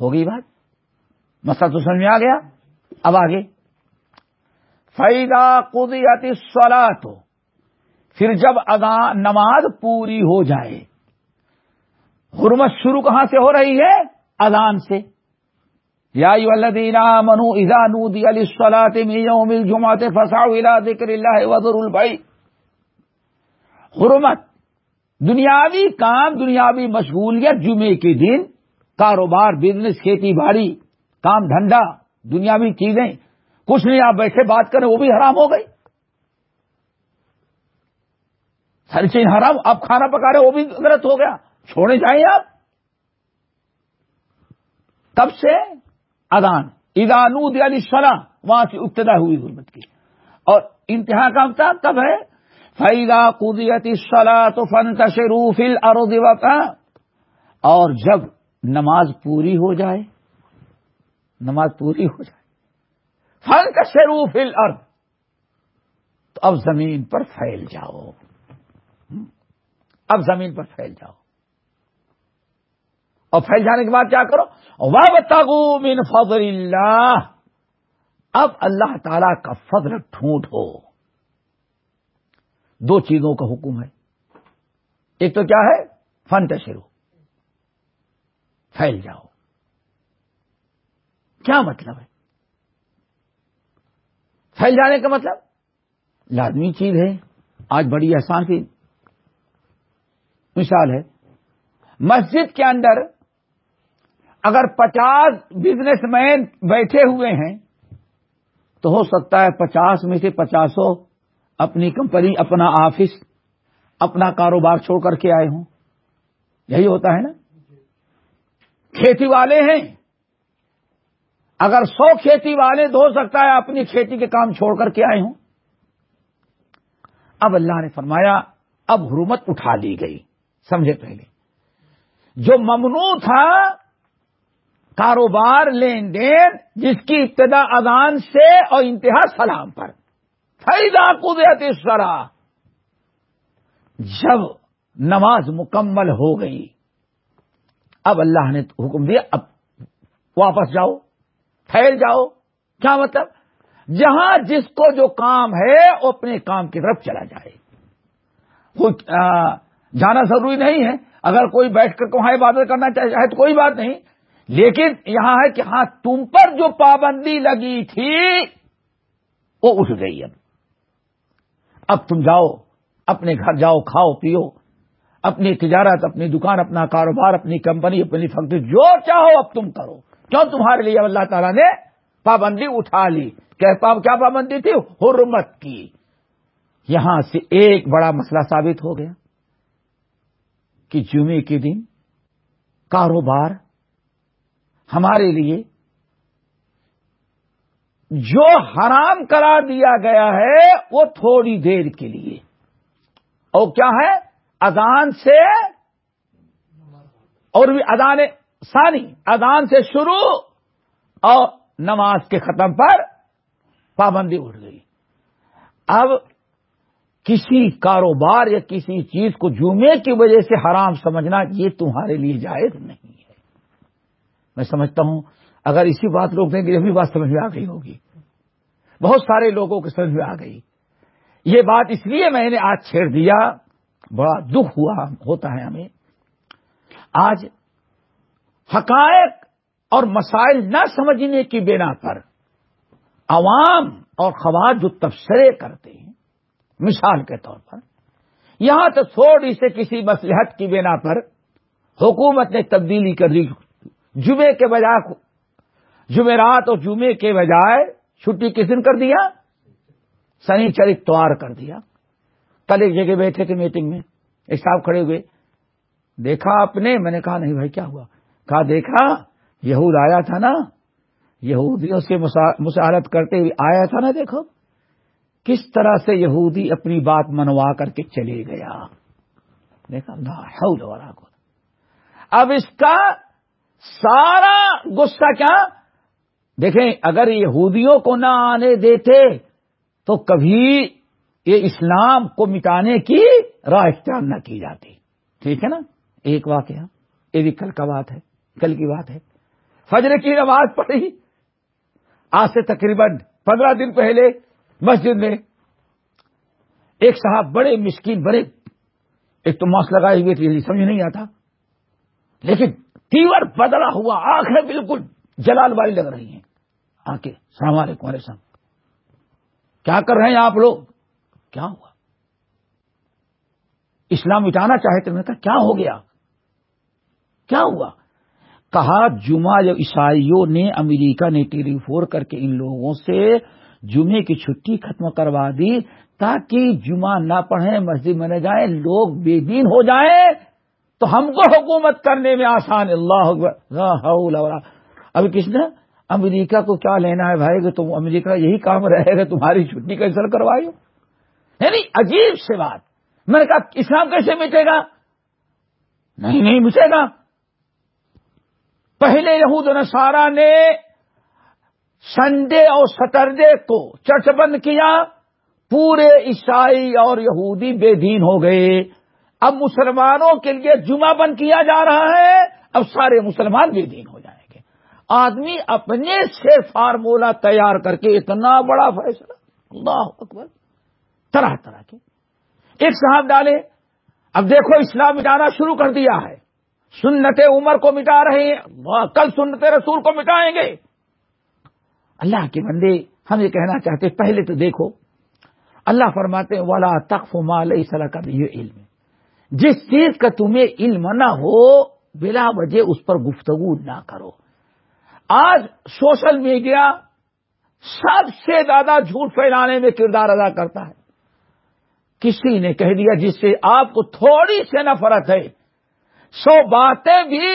Speaker 1: ہو گئی بات تو سمجھ میں آ گیا اب آگے فائدہ قدیتی سولا تو پھر جب اذان نماز پوری ہو جائے حرمت شروع کہاں سے ہو رہی ہے اذان سے یا منو ادا نو دی علی سلاطم جماعت فساؤ الا ذکر اللہ وزر البئی حرمت دنیاوی کام دنیاوی مشغولیت جمعے کے دن کاروبار بزنس کھیتی باڑی کام دھندا دنیاوی چیزیں کچھ نہیں آپ بیٹھے بات کریں وہ بھی حرام ہو گئی ہر چیز حرام آپ کھانا پکا رہے وہ بھی غلط ہو گیا چھوڑے جائیں آپ کب سے ادان ادانود علی سلاح وہاں سے ابتدا ہوئی غربت کی اور انتہا کا افطار تب ہے فیدا قدیتی سلاح تو فن تشروف شروف اور جب نماز پوری ہو جائے نماز پوری ہو جائے فن تشروف الارض تو اب زمین پر پھیل جاؤ اب زمین پر پھیل جاؤ اور پھیل جانے کے بعد کیا کرو واب من فضل اللہ اب اللہ تعالی کا فضل ڈھونڈو ہو دو چیزوں کا حکم ہے ایک تو کیا ہے فن شروع پھیل جاؤ کیا مطلب ہے پھیل جانے کا مطلب لازمی چیز ہے آج بڑی احسان کی مثال ہے مسجد کے اندر اگر پچاس بزنس مین بیٹھے ہوئے ہیں تو ہو سکتا ہے پچاس میں سے پچاسوں اپنی کمپنی اپنا آفس اپنا کاروبار چھوڑ کر کے آئے ہوں یہی ہوتا ہے نا کھیتی والے ہیں اگر سو کھیتی والے تو ہو سکتا ہے اپنی کھیتی کے کام چھوڑ کر کے آئے ہوں اب اللہ نے فرمایا اب حرمت اٹھا دی گئی سمجھے پہلے جو ممنوع تھا کاروبار لین دین جس کی ابتدا اذان سے اور انتہا سلام پر اس طرح جب نماز مکمل ہو گئی اب اللہ نے حکم دیا اب واپس جاؤ پھیل جاؤ کیا مطلب جہاں جس کو جو کام ہے وہ اپنے کام کی طرف چلا جائے وہ جانا ضروری نہیں ہے اگر کوئی بیٹھ کر کو عبادت کرنا چاہے تو کوئی بات نہیں لیکن یہاں ہے کہ ہاں تم پر جو پابندی لگی تھی وہ اٹھ گئی اب اب تم جاؤ اپنے گھر جاؤ کھاؤ پیو اپنی تجارت اپنی دکان اپنا کاروبار اپنی کمپنی اپنی فیکٹری جو چاہو اب تم کرو کیوں تمہارے لیے اللہ تعالیٰ نے پابندی اٹھا لی کیا پابندی تھی حرمت کی یہاں سے ایک بڑا مسئلہ ثابت ہو گیا کہ جمعے کے دن کاروبار ہمارے لیے جو حرام کرا دیا گیا ہے وہ تھوڑی دیر کے لیے اور کیا ہے ادان سے اور بھی ادان سانی ادان سے شروع اور نماز کے ختم پر پابندی اٹھ گئی اب کسی کاروبار یا کسی چیز کو جمعے کی وجہ سے حرام سمجھنا یہ تمہارے لیے جائز نہیں میں سمجھتا ہوں اگر اسی بات لوگ دیں گے یہ بھی بات سمجھ میں آ گئی ہوگی بہت سارے لوگوں کے سمجھ میں آ گئی یہ بات اس لیے میں نے آج چھیڑ دیا بڑا دکھ ہوا ہوتا ہے ہمیں آج حقائق اور مسائل نہ سمجھنے کی بنا پر عوام اور خوات جو تبصرے کرتے ہیں مثال کے طور پر یہاں تو چھوڑ اسے کسی مسلحت کی بنا پر حکومت نے تبدیلی کر دی جمعے کے بجائے جمعرات اور جمعے کے بجائے چھٹی کس دن کر دیا سنیچر اتوار کر دیا کل ایک جگہ بیٹھے تھے میٹنگ میں ایک صاحب کھڑے ہوئے دیکھا آپ نے میں نے کہا نہیں بھائی کیا ہوا کہا دیکھا یہود آیا تھا نا یہودی اس مسالت کرتے کرتے آیا تھا نا دیکھو کس طرح سے یہودی اپنی بات منوا کر کے چلے گیا دیکھا اب اس کا سارا غصہ کیا دیکھیں اگر یہودیوں کو نہ آنے دیتے تو کبھی یہ اسلام کو مٹانے کی راہ اختیار نہ کی جاتی ٹھیک ہے نا ایک واقعہ یہ بھی کل کا بات ہے کل کی بات ہے فجر کی نماز پڑی آج سے تقریباً پندرہ دن پہلے مسجد میں ایک صاحب بڑے مسکین بڑے ایک تو ماسک لگائے ہوئے تھے سمجھ نہیں آتا لیکن تیور بدلا ہوا آنکھیں بالکل جلال والی لگ رہی ہیں آ کے السلام علیکم علیہ السلام کیا کر رہے ہیں آپ لوگ کیا ہوا اسلام اٹھانا چاہے میں نے کہا کیا ہو گیا کیا ہوا کہا جمعہ جو عیسائیوں نے امریکہ نے ٹیلی فور کر کے ان لوگوں سے جمعے کی چھٹی ختم کروا دی تاکہ جمعہ نہ پڑھیں مسجد میں نہ جائیں لوگ بے دین ہو جائیں تو ہم کو حکومت کرنے میں آسان اللہ ابھی کس نے امریکہ کو کیا لینا ہے بھائی کہ تم امریکہ یہی کام رہے گا تمہاری چھٹی کینسل کروائی یعنی عجیب سے بات میں نے کہا اسلام کیسے مٹے گا نہیں نہیں مٹے گا پہلے یہود نسارا نے سنڈے اور سٹرڈے کو چرچ بند کیا پورے عیسائی اور یہودی بے دین ہو گئے اب مسلمانوں کے لیے جمعہ بند کیا جا رہا ہے اب سارے مسلمان بھی دین ہو جائیں گے آدمی اپنے سے فارمولہ تیار کر کے اتنا بڑا فیصلہ اللہ اکبر طرح طرح کے ایک صاحب ڈالے اب دیکھو اسلام مٹانا شروع کر دیا ہے سنت عمر کو مٹا رہے ہیں کل سنت رسول کو مٹائیں گے اللہ کے بندے ہم یہ کہنا چاہتے پہلے تو دیکھو اللہ فرماتے والا تخف مال سلا کا بھی علم ہے جس چیز کا تمہیں علم نہ ہو بلا وجہ اس پر گفتگو نہ کرو آج سوشل میڈیا سب سے زیادہ جھوٹ پھیلانے میں کردار ادا کرتا ہے کسی نے کہہ دیا جس سے آپ کو تھوڑی سے نفرت ہے سو باتیں بھی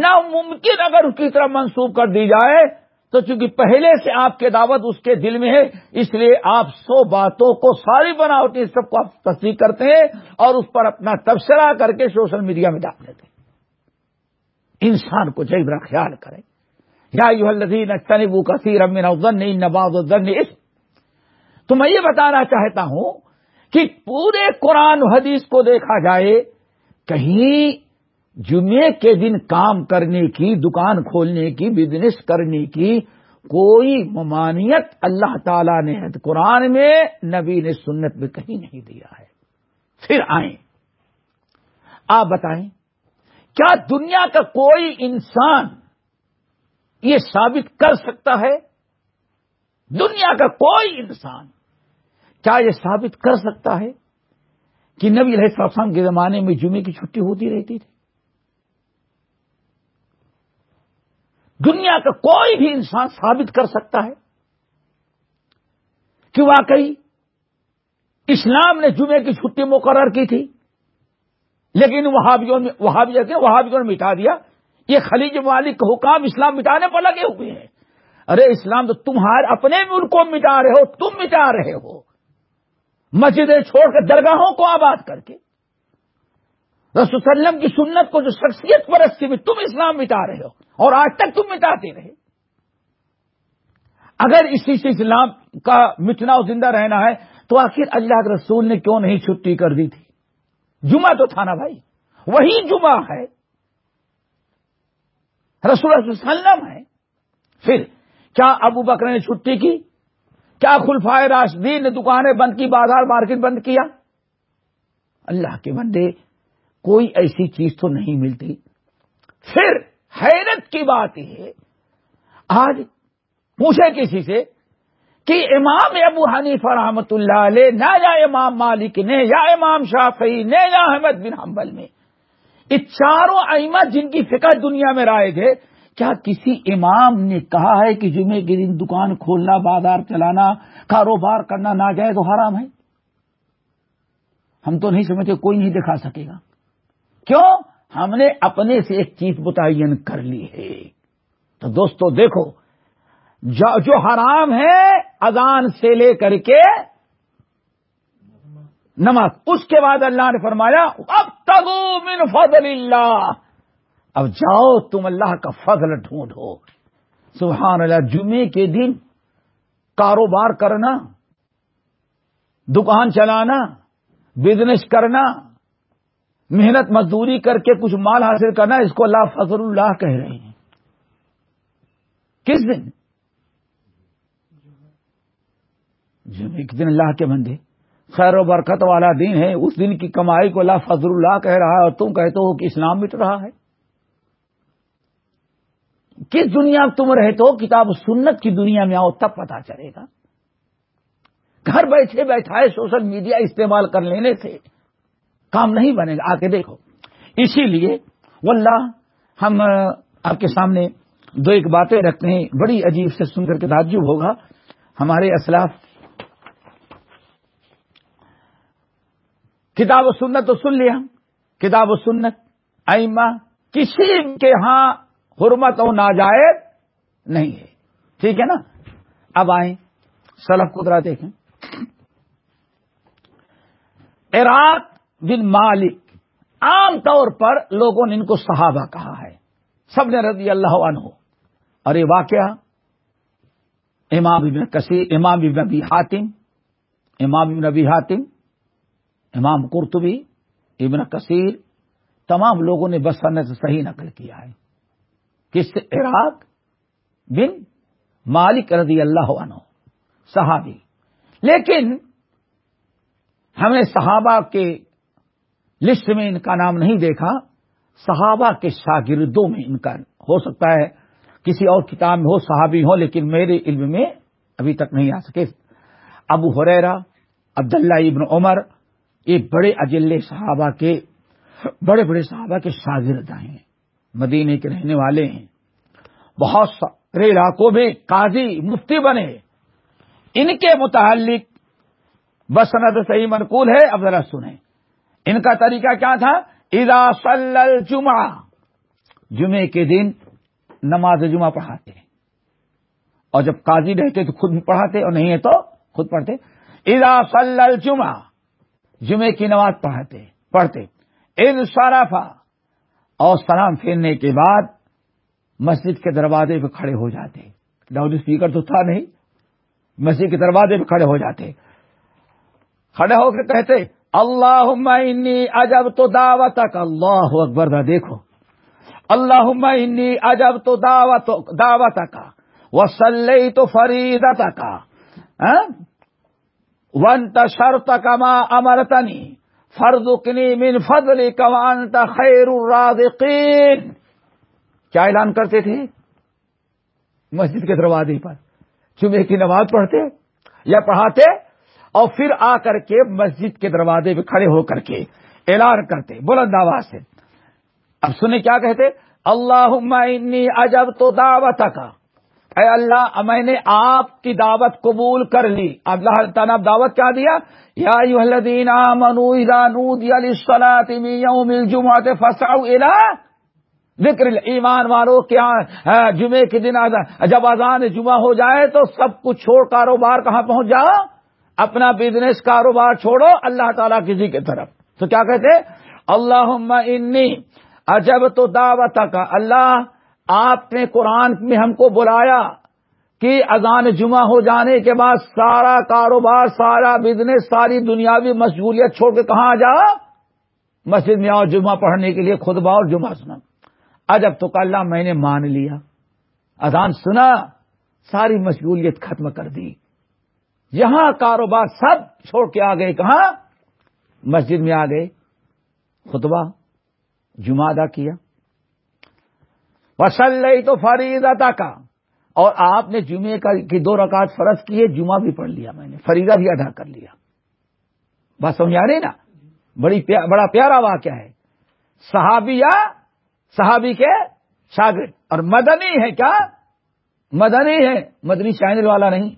Speaker 1: ناممکن اگر اس کی طرف منسوخ کر دی جائے تو چونکہ پہلے سے آپ کے دعوت اس کے دل میں ہے اس لیے آپ سو باتوں کو ساری بناوٹی سب کو آپ تصدیق کرتے ہیں اور اس پر اپنا تبصرہ کر کے سوشل میڈیا میں ڈال لیتے ہیں انسان کو جیبرا خیال کریں یا یو کثیر امین افزن نواز الدن تو میں یہ بتانا چاہتا ہوں کہ پورے قرآن حدیث کو دیکھا جائے کہیں جمعے کے دن کام کرنے کی دکان کھولنے کی بزنس کرنے کی کوئی ممانیت اللہ تعالی نے قرآن میں نبی نے سنت میں کہیں نہیں دیا ہے پھر آئیں آپ بتائیں کیا دنیا کا کوئی انسان یہ ثابت کر سکتا ہے دنیا کا کوئی انسان کیا یہ ثابت کر سکتا ہے کہ نبی علیہ السلام کے زمانے میں جمعے کی چھٹی ہوتی رہتی تھی دنیا کا کوئی بھی انسان ثابت کر سکتا ہے کہ واقعی اسلام نے جمعے کی چھٹی مقرر کی تھی لیکن نے بھی وہاں وہابیوں نے مٹا دیا یہ خلیج مالک حکام اسلام مٹانے پر لگے ہوئے ہیں ارے اسلام تو تمہارے اپنے ملک کو مٹا رہے ہو تم مٹا رہے ہو مسجدیں چھوڑ کے درگاہوں کو آباد کر کے رسول وسلم کی سنت کو جو شخصیت پرستی بھی تم اسلام مٹا رہے ہو اور آج تک تم مٹاتے رہے اگر اسی سے اسلام کا مٹنا اور زندہ رہنا ہے تو آخر اللہ کے رسول نے کیوں نہیں چھٹی کر دی تھی جمعہ تو تھا نا بھائی وہی جمعہ ہے رسول وسلم ہے پھر کیا ابو بکر نے چھٹی کی کیا خلفائے راشدین نے دکانیں بند کی بازار مارکیٹ بند کیا اللہ کے بندے کوئی ایسی چیز تو نہیں ملتی پھر حیرت کی بات یہ آج پوچھے کسی سے کہ امام ابو ہنی فراہم اللہ علیہ نہ یا امام مالک نے یا امام شافعی نے یا احمد بن حنبل میں یہ چاروں ائمہ جن کی فکر دنیا میں رائے گئے کیا کسی امام نے کہا ہے کہ جمعے کے دن دکان کھولنا بازار چلانا کاروبار کرنا ناجائز و حرام ہے ہم تو نہیں سمجھتے کوئی نہیں دکھا سکے گا کیوں ہم نے اپنے سے ایک چیز متعین کر لی ہے تو دوستو دیکھو جو حرام ہے اذان سے لے کر کے نماز اس کے بعد اللہ نے فرمایا اب تگو من فضل اللہ اب جاؤ تم اللہ کا فضل ڈھونڈو سبحان اللہ جمعے کے دن کاروبار کرنا دکان چلانا بزنس کرنا محنت مزدوری کر کے کچھ مال حاصل کرنا اس کو اللہ فضل اللہ کہہ رہے ہیں کس دن جب ایک دن اللہ کے بندے خیر و برکت والا دن ہے اس دن کی کمائی کو اللہ فضل اللہ کہہ رہا ہے اور تم کہتے ہو کہ اسلام مٹ رہا ہے کس دنیا میں تم رہتے ہو کتاب سنت کی دنیا میں آؤ تب پتا چلے گا گھر بیٹھے بیٹھائے سوشل میڈیا استعمال کر لینے سے کام نہیں بنے گا آ کے دیکھو اسی لیے واللہ ہم آپ کے سامنے دو ایک باتیں رکھتے ہیں بڑی عجیب سے سن کر کے تعجب ہوگا ہمارے اسلاف کتاب و سنت تو سن لیا کتاب و سنت ایما کسی کے ہاں حرمت و ناجائز نہیں ہے ٹھیک ہے نا اب آئیں سلف کترا دیکھیں عراق بن مالک عام طور پر لوگوں نے ان کو صحابہ کہا ہے سب نے رضی اللہ اور ارے واقعہ امام ابن کثیر امام ابن نبی حاتم امام ابن نبی حاتم امام قرطبی ابن کثیر تمام لوگوں نے بس سے صحیح نقل کیا ہے کس سے عراق بن مالک رضی اللہ عنہ صحابی لیکن ہمیں صحابہ کے لسٹ میں ان کا نام نہیں دیکھا صحابہ کے شاگردوں میں ان کا ہو سکتا ہے کسی اور کتاب میں ہو صحابی ہو لیکن میرے علم میں ابھی تک نہیں آ سکے ابو حریرا عبداللہ ابن عمر یہ بڑے اجلے صحابہ کے بڑے بڑے صحابہ کے شاگرد ہیں مدینے کے رہنے والے ہیں بہت سارے علاقوں میں قاضی مفتی بنے ان کے متعلق بسند صحیح منقول ہے اب ذرا سنیں ان کا طریقہ کیا تھا ادا سل جمعہ جمعے کے دن نماز جمعہ پڑھاتے اور جب قاضی رہتے تو خود پڑھاتے اور نہیں ہے تو خود پڑھتے ادا سل جمعہ جمعے کی نماز پڑھاتے پڑھتے شرافا اور سلام پھیرنے کے بعد مسجد کے دروازے پہ کھڑے ہو جاتے لاؤڈ اسپیکر تو تھا نہیں مسجد کے دروازے پہ کھڑے ہو جاتے کھڑے ہو کے کہتے اللہ معنی عجب تو دعوت اللہ اکبر دیکھو اللہ عجب تو دعوت دعوت کا وسلئی تو فرید کا ون ترت کما امرتنی تنی فرد کنی من فضلی کمان تیر الرازقین کیا اعلان کرتے تھے مسجد کے دروازے پر چمہ کی نماز پڑھتے یا پڑھاتے اور پھر آ کر کے مسجد کے دروازے پہ کھڑے ہو کر کے اعلان کرتے بلند آواز سے اب سنیں کیا کہتے اللہ عجب تو دعوت کا اے اللہ میں نے آپ کی دعوت قبول کر لی اللہ تعالیٰ دعوت کیا دیا من علیمی یوم جمع فسا ذکر ایمان والوں کے جمعے کے دن جب آزان جمعہ ہو جائے تو سب کچھ چھوڑ کاروبار کہاں پہنچ جاؤ اپنا بزنس کاروبار چھوڑو اللہ تعالیٰ کسی کی طرف تو کیا کہتے اللہ انی عجب تو دعوت کا اللہ آپ نے قرآن میں ہم کو بلایا کہ اذان جمعہ ہو جانے کے بعد سارا کاروبار سارا بزنس ساری دنیاوی مشغولیت چھوڑ کے کہاں جا مسجد میں اور جمعہ پڑھنے کے لیے خود اور جمعہ سنا عجب تو اللہ میں نے مان لیا اذان سنا ساری مشغولیت ختم کر دی یہاں کاروبار سب چھوڑ کے آ گئے کہاں مسجد میں آ گئے خطبہ جمعہ ادا کیا وسلئی تو فریض ادا کا اور آپ نے جمعے کا دو رکعت فرض کیے جمعہ بھی پڑھ لیا میں نے فریدہ بھی ادا کر لیا بات سمجھا رہے نا بڑی پیار بڑا پیارا واقعہ ہے صحابیا صحابی کے شاگرد اور مدنی ہے کیا مدنی ہے مدنی چینل والا نہیں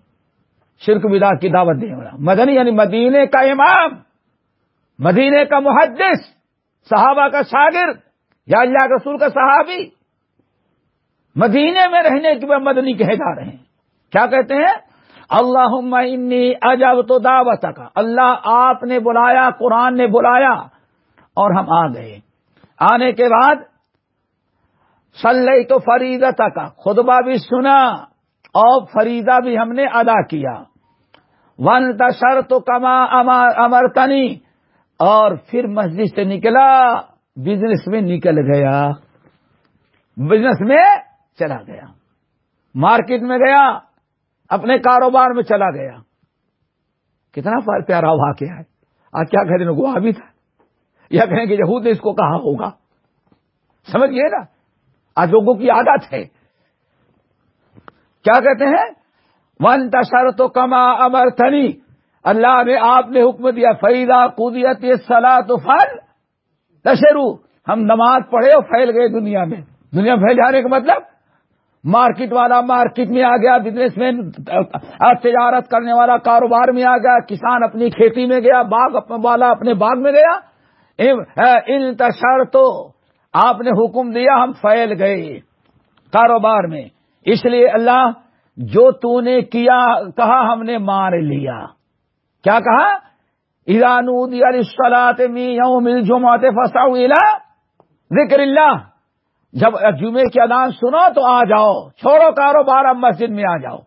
Speaker 1: شرک بدا کی دعوت دینے والا مدنی یعنی مدینے کا امام مدینے کا محدث صحابہ کا شاگرد یا اللہ رسول کا صحابی مدینے میں رہنے کے بعد مدنی کہے جا رہے ہیں کیا کہتے ہیں اللہ انی عجب تو دعوت کا اللہ آپ نے بلایا قرآن نے بلایا اور ہم آ گئے آنے کے بعد صلی تو فریدت کا خطبہ بھی سنا اور فریضہ بھی ہم نے ادا کیا ون تشر تو کما امر تنی اور پھر مسجد سے نکلا بزنس میں نکل گیا بزنس میں چلا گیا مارکیٹ میں گیا اپنے کاروبار میں چلا گیا کتنا پیارا ہوا کیا ہے آج کیا کہیں کہ نے اس کو کہا ہوگا سمجھ گئے نا آج لوگوں کی عادت ہے کیا کہتے ہیں ون و کما امر تھنی اللہ نے آپ نے حکم دیا فیدا قدیت سلا تو فل تشرو ہم نماز پڑھے اور پھیل گئے دنیا میں دنیا میں پھیل جانے کا مطلب مارکیٹ والا مارکیٹ میں آ گیا بزنس مین تجارت کرنے والا کاروبار میں آ گیا کسان اپنی کھیتی میں گیا باغ والا اپنے باغ میں گیا تشر تو آپ نے حکم دیا ہم پھیل گئے کاروبار میں اس لیے اللہ جو تو نے کیا کہا ہم نے مار لیا کیا کہا ایرانود صلا مل جاتے پھنسا ذکر اللہ جب جمعے کی ادان سنو تو آ جاؤ چھوڑو کاروبار اب مسجد میں آ جاؤ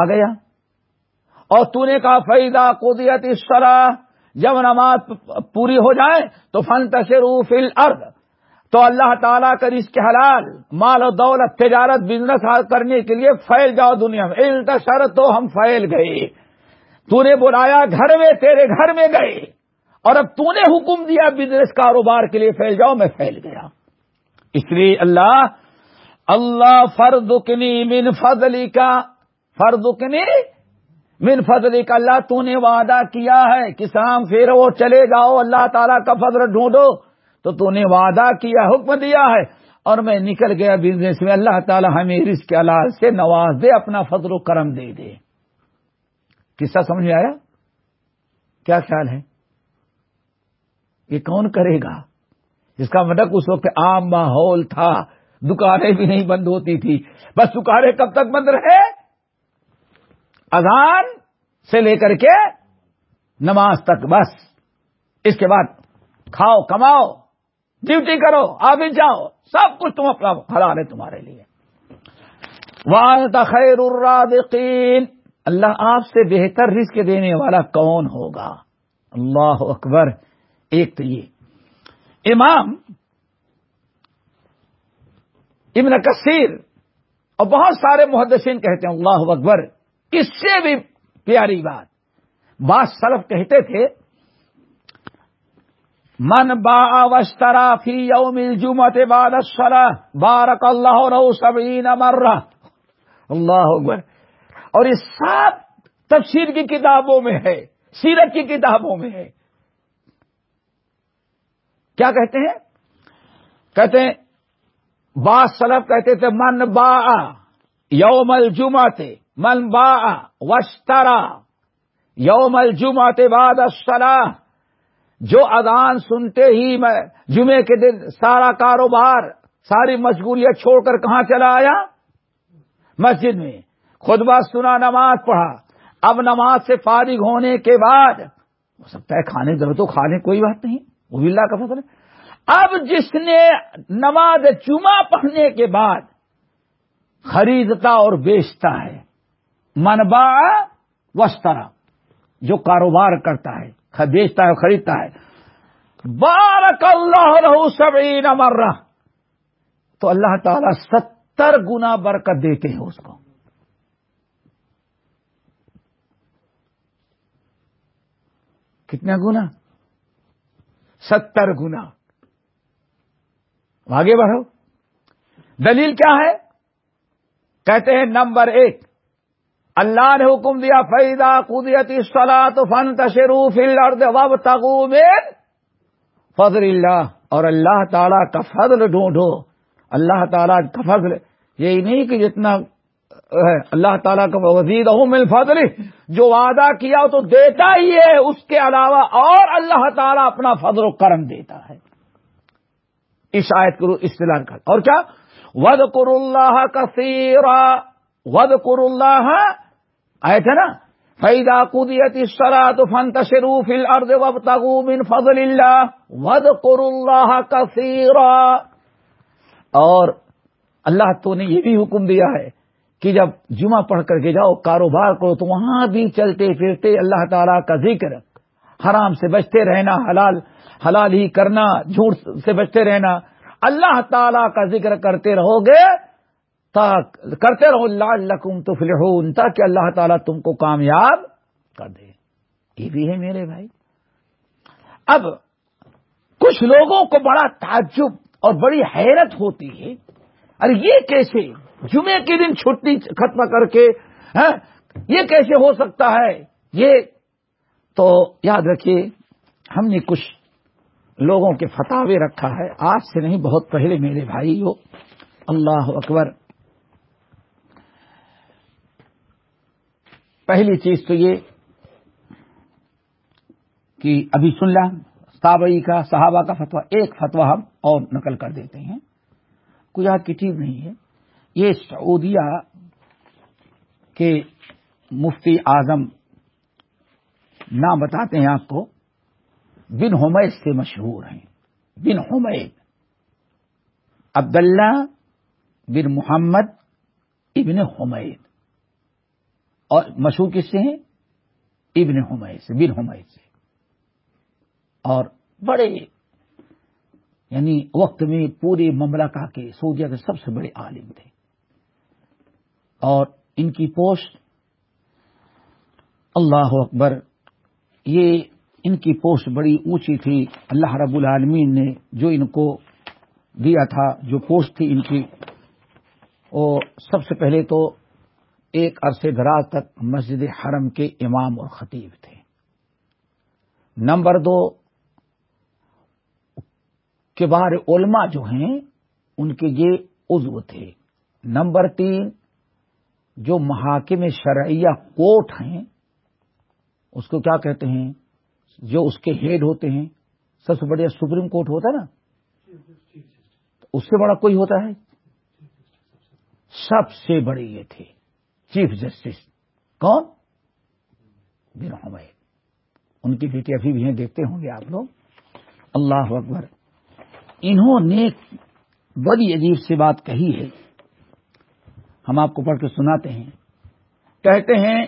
Speaker 1: آ گیا اور تو نے کہا فیدا قدیت طرح جب نماز پوری ہو جائے تو فن تشروف ارد تو اللہ تعالیٰ کر اس کے حلال مال و دولت تجارت بزنس ہاں کرنے کے لیے پھیل جاؤ دنیا میں ارتشر تو ہم پھیل گئے تو نے بلایا گھر میں تیرے گھر میں گئے اور اب تو نے حکم دیا بزنس کاروبار کے لیے پھیل جاؤ میں پھیل گیا اس لیے اللہ اللہ فردکنی من فضلی کا فردکنی من فضلی کا اللہ تو نے وعدہ کیا ہے کہ شام وہ چلے جاؤ اللہ تعالیٰ کا فضل ڈھونڈو تو تو نے وعدہ کیا حکم دیا ہے اور میں نکل گیا بزنس میں اللہ تعالی ہمیں رزق کے سے نواز دے اپنا فضل و کرم دے دے قصہ سمجھ میں آیا کیا خیال ہے یہ کون کرے گا جس کا مٹک مطلب اس وقت عام ماحول تھا دکانیں بھی نہیں بند ہوتی تھی بس دکانیں کب تک بند رہے اذان سے لے کر کے نماز تک بس اس کے بعد کھاؤ کماؤ ڈیوٹی کرو آگے جاؤ سب کچھ تم اپنا حلال ہے تمہارے لیے خیر الرادقین اللہ آپ سے بہتر رزق دینے والا کون ہوگا اللہ اکبر ایک تو یہ امام ابن کثیر اور بہت سارے محدثین کہتے ہیں اللہ اکبر اس سے بھی پیاری بات سلف کہتے تھے من با وشترا فی یوم بعد الصلاة بارک اللہ رو سبعین مرہ اللہ اکبر اور اس سات تفسیر کی کتابوں میں ہے سیرت کی کتابوں میں ہے کیا کہتے ہیں کہتے ہیں با سلف کہتے تھے من با یوم الجما من با وشترا یوم بعد الصلاة جو ادان سنتے ہی میں جمعے کے دن سارا کاروبار ساری مشغولیت چھوڑ کر کہاں چلا آیا مسجد میں خود سنا نماز پڑھا اب نماز سے فارغ ہونے کے بعد ہو سکتا ہے کھانے دردوں کھا لیں کوئی بات نہیں وہ بھی اللہ کا فضل اب جس نے نماز چما پڑھنے کے بعد خریدتا اور بیچتا ہے منبا وسترا جو کاروبار کرتا ہے بیچتا ہے خریدتا ہے بارک اللہ رہو سب مرہ تو اللہ تعالیٰ ستر گنا برکت دیتے ہیں اس کو کتنا گنا ستر گنا آگے بڑھو دلیل کیا ہے کہتے ہیں نمبر ایک اللہ نے حکم دیا فیدا قدیتی سلا تو فن تشروف فضل اللہ اور اللہ تعالیٰ کا فضل ڈھونڈو اللہ تعالیٰ کا فضل یہی نہیں کہ جتنا اللہ تعالیٰ کا وزید من فضل جو وعدہ کیا تو دیتا ہی ہے اس کے علاوہ اور اللہ تعالیٰ اپنا فضل و کرم دیتا ہے اس آیت کرو اصطلاح کر اور کیا ود کر اللہ کثیرہ ود کر آئے تھے نا فیدا فاقدیت سرا تو فن تشروف الگ فضل اللہ ود قر اللہ کثیر اور اللہ تو نے یہ بھی حکم دیا ہے کہ جب جمعہ پڑھ کر کے جاؤ کاروبار کرو تو وہاں بھی چلتے پھرتے اللہ تعالیٰ کا ذکر حرام سے بچتے رہنا حلال حلال ہی کرنا جھوٹ سے بچتے رہنا اللہ تعالیٰ کا ذکر کرتے رہو گے کرتے رہو لالکوم تو فل انتا کہ اللہ تعالیٰ تم کو کامیاب کر دے یہ بھی ہے میرے بھائی اب کچھ لوگوں کو بڑا تعجب اور بڑی حیرت ہوتی ہے اور یہ کیسے جمعے کے دن چھٹی ختم کر کے ہاں یہ کیسے ہو سکتا ہے یہ تو یاد رکھیے ہم نے کچھ لوگوں کے فتح رکھا ہے آج سے نہیں بہت پہلے میرے بھائی ہو اللہ اکبر پہلی چیز تو یہ کہ ابھی سن لابئی کا صحابہ کا فتویٰ ایک فتویٰ ہم اور نقل کر دیتے ہیں کوئی آپ کی چیز نہیں ہے یہ سعودیہ کے مفتی اعظم نام بتاتے ہیں آپ کو بن حمید سے مشہور ہیں بن حمید عبداللہ بن محمد ابن حمید اور مشہور کس سے ہیں ابن حمید سے بن سے اور بڑے یعنی وقت میں پورے مملکہ کے سعودیہ کے سب سے بڑے عالم تھے اور ان کی پوسٹ اللہ اکبر یہ ان کی پوسٹ بڑی اونچی تھی اللہ رب العالمین نے جو ان کو دیا تھا جو پوسٹ تھی ان کی وہ سب سے پہلے تو ایک عرصے دراز تک مسجد حرم کے امام اور خطیب تھے نمبر دو کبار علماء جو ہیں ان کے یہ عضو تھے نمبر تین جو محاکم شرعیہ کوٹ ہیں اس کو کیا کہتے ہیں جو اس کے ہیڈ ہوتے ہیں سب سے بڑے سپریم کورٹ ہوتا ہے نا اس سے بڑا کوئی ہوتا ہے سب سے بڑے یہ تھے چیف جسٹس کون بن عمیر ان کی بیٹی ابھی بھی ہیں دیکھتے ہوں گے آپ لوگ اللہ اکبر انہوں نے بڑی عجیب سی بات کہی ہے ہم آپ کو پڑھ کے سناتے ہیں کہتے ہیں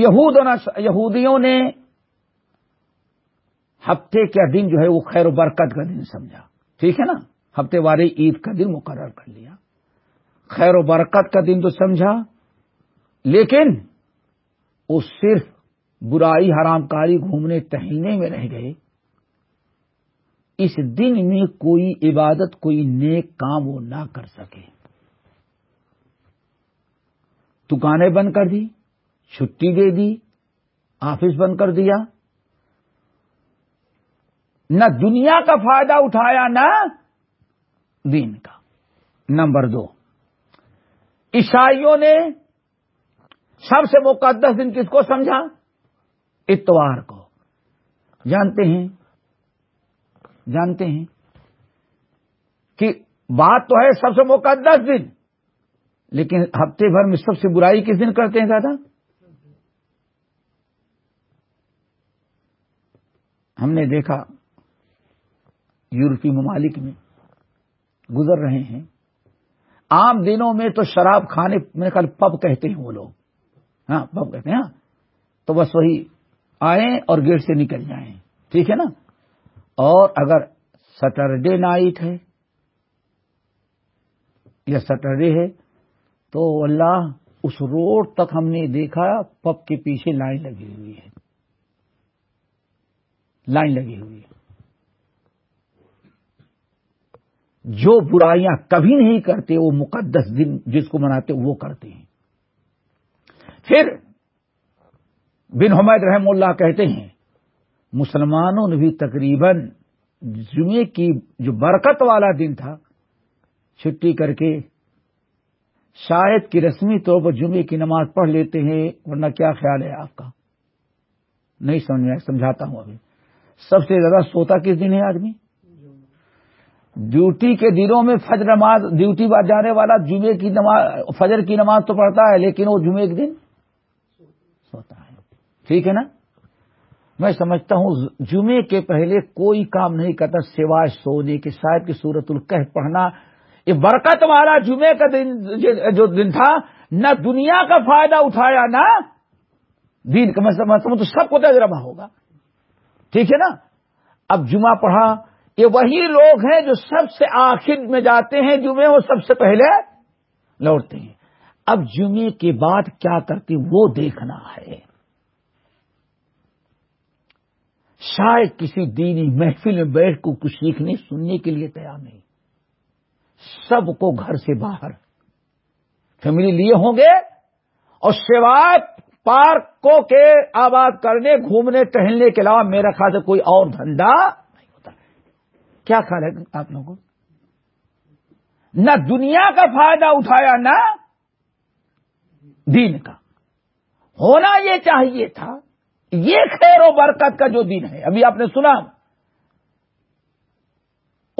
Speaker 1: یہود یہودیوں نے ہفتے کا دن جو ہے وہ خیر و برکت کا دن سمجھا ٹھیک ہے نا ہفتے والے عید کا دن مقرر کر لیا خیر و برکت کا دن تو سمجھا لیکن وہ صرف برائی حرام کاری گھومنے تہینے میں رہ گئے اس دن میں کوئی عبادت کوئی نیک کام وہ نہ کر سکے دکانیں بند کر دی چھٹی دے دی آفس بند کر دیا نہ دنیا کا فائدہ اٹھایا نہ دین کا نمبر دو عیسائیوں نے سب سے مقدس دن کس کو سمجھا اتوار کو جانتے ہیں جانتے ہیں کہ بات تو ہے سب سے مقدس دن لیکن ہفتے بھر میں سب سے برائی کس دن کرتے ہیں دادا ہم نے دیکھا یورپی ممالک میں گزر رہے ہیں عام دنوں میں تو شراب کھانے میں کل پب کہتے ہیں وہ لوگ ہاں پب کہتے ہیں ہاں۔ تو بس وہی آئیں اور گیٹ سے نکل جائیں ٹھیک ہے نا اور اگر سٹرڈے نائٹ ہے یا سٹرڈے ہے تو اللہ اس روڈ تک ہم نے دیکھا پب کے پیچھے لائن لگی ہوئی ہے لائن لگی ہوئی ہے جو برائیاں کبھی نہیں کرتے وہ مقدس دن جس کو مناتے وہ کرتے ہیں پھر بن حمید رحم اللہ کہتے ہیں مسلمانوں نے بھی تقریباً جمعے کی جو برکت والا دن تھا چھٹی کر کے شاید کی رسمی طور پر جمعے کی نماز پڑھ لیتے ہیں ورنہ کیا خیال ہے آپ کا نہیں سمجھ میں سمجھاتا ہوں ابھی سب سے زیادہ سوتا کس دن ہے آدمی ڈیوٹی کے دنوں میں فجر نماز ڈیوٹی جانے والا جمعے کی نماز فجر کی نماز تو پڑھتا ہے لیکن وہ جمعے کے دن سوتا ہے ٹھیک ہے نا میں سمجھتا ہوں جمعے کے پہلے کوئی کام نہیں کرتا سوائے سونے کے صاحب کی صورت القح پڑھنا یہ برکت والا جمعے کا دن جو دن تھا نہ دنیا کا فائدہ اٹھایا نہ دین کا میں سمجھتا ہوں سب کو تجربہ ہوگا ٹھیک ہے نا اب جمعہ پڑھا یہ وہی لوگ ہیں جو سب سے آخر میں جاتے ہیں جمعے وہ سب سے پہلے لوٹتے ہیں اب جمعے کے بعد کیا کرتے وہ دیکھنا ہے شاید کسی دینی محفل میں بیٹھ کو کچھ سیکھنے سننے کے لیے تیار نہیں سب کو گھر سے باہر فیملی لیے ہوں گے اور سوائے پارکوں کے آباد کرنے گھومنے ٹہلنے کے علاوہ میرا خاص کوئی اور دھندا کیا خیال ہے آپ لوگوں کو نہ دنیا کا فائدہ اٹھایا نہ دین کا ہونا یہ چاہیے تھا یہ خیر و برکت کا جو دین ہے ابھی آپ نے سنا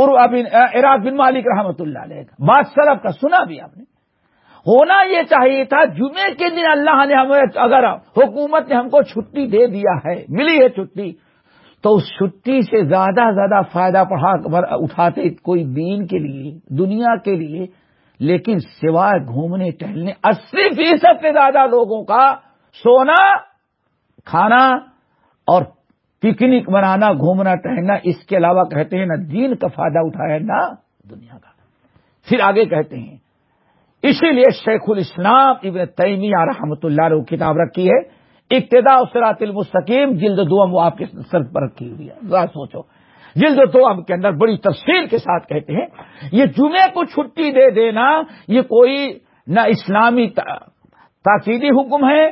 Speaker 1: عراق بن مالک رحمت اللہ علیہ سلب کا سنا بھی آپ نے ہونا یہ چاہیے تھا جمعے کے دن اللہ نے ہمیں اگر حکومت نے ہم کو چھٹی دے دیا ہے ملی ہے چھٹی تو اس چھٹی سے زیادہ زیادہ فائدہ پڑھا اٹھاتے کوئی دین کے لیے دنیا کے لیے لیکن سوائے گھومنے ٹہلنے اسی فیصد سے زیادہ لوگوں کا سونا کھانا اور پکنک منانا گھومنا ٹہلنا اس کے علاوہ کہتے ہیں نہ دین کا فائدہ اٹھایا نہ دنیا کا پھر آگے کہتے ہیں اسی لیے شیخ الاسلام ابن تیمیہ رحمت اللہ نے کتاب رکھی ہے ابتدا سرات المستقیم جلد دو ہم آپ کے سر پر رکھی ہوئی ہے ذرا سوچو جلد دو ہم کے اندر بڑی تفصیل کے ساتھ کہتے ہیں یہ جمعے کو چھٹی دے دینا یہ کوئی نہ اسلامی تاکیدی حکم ہے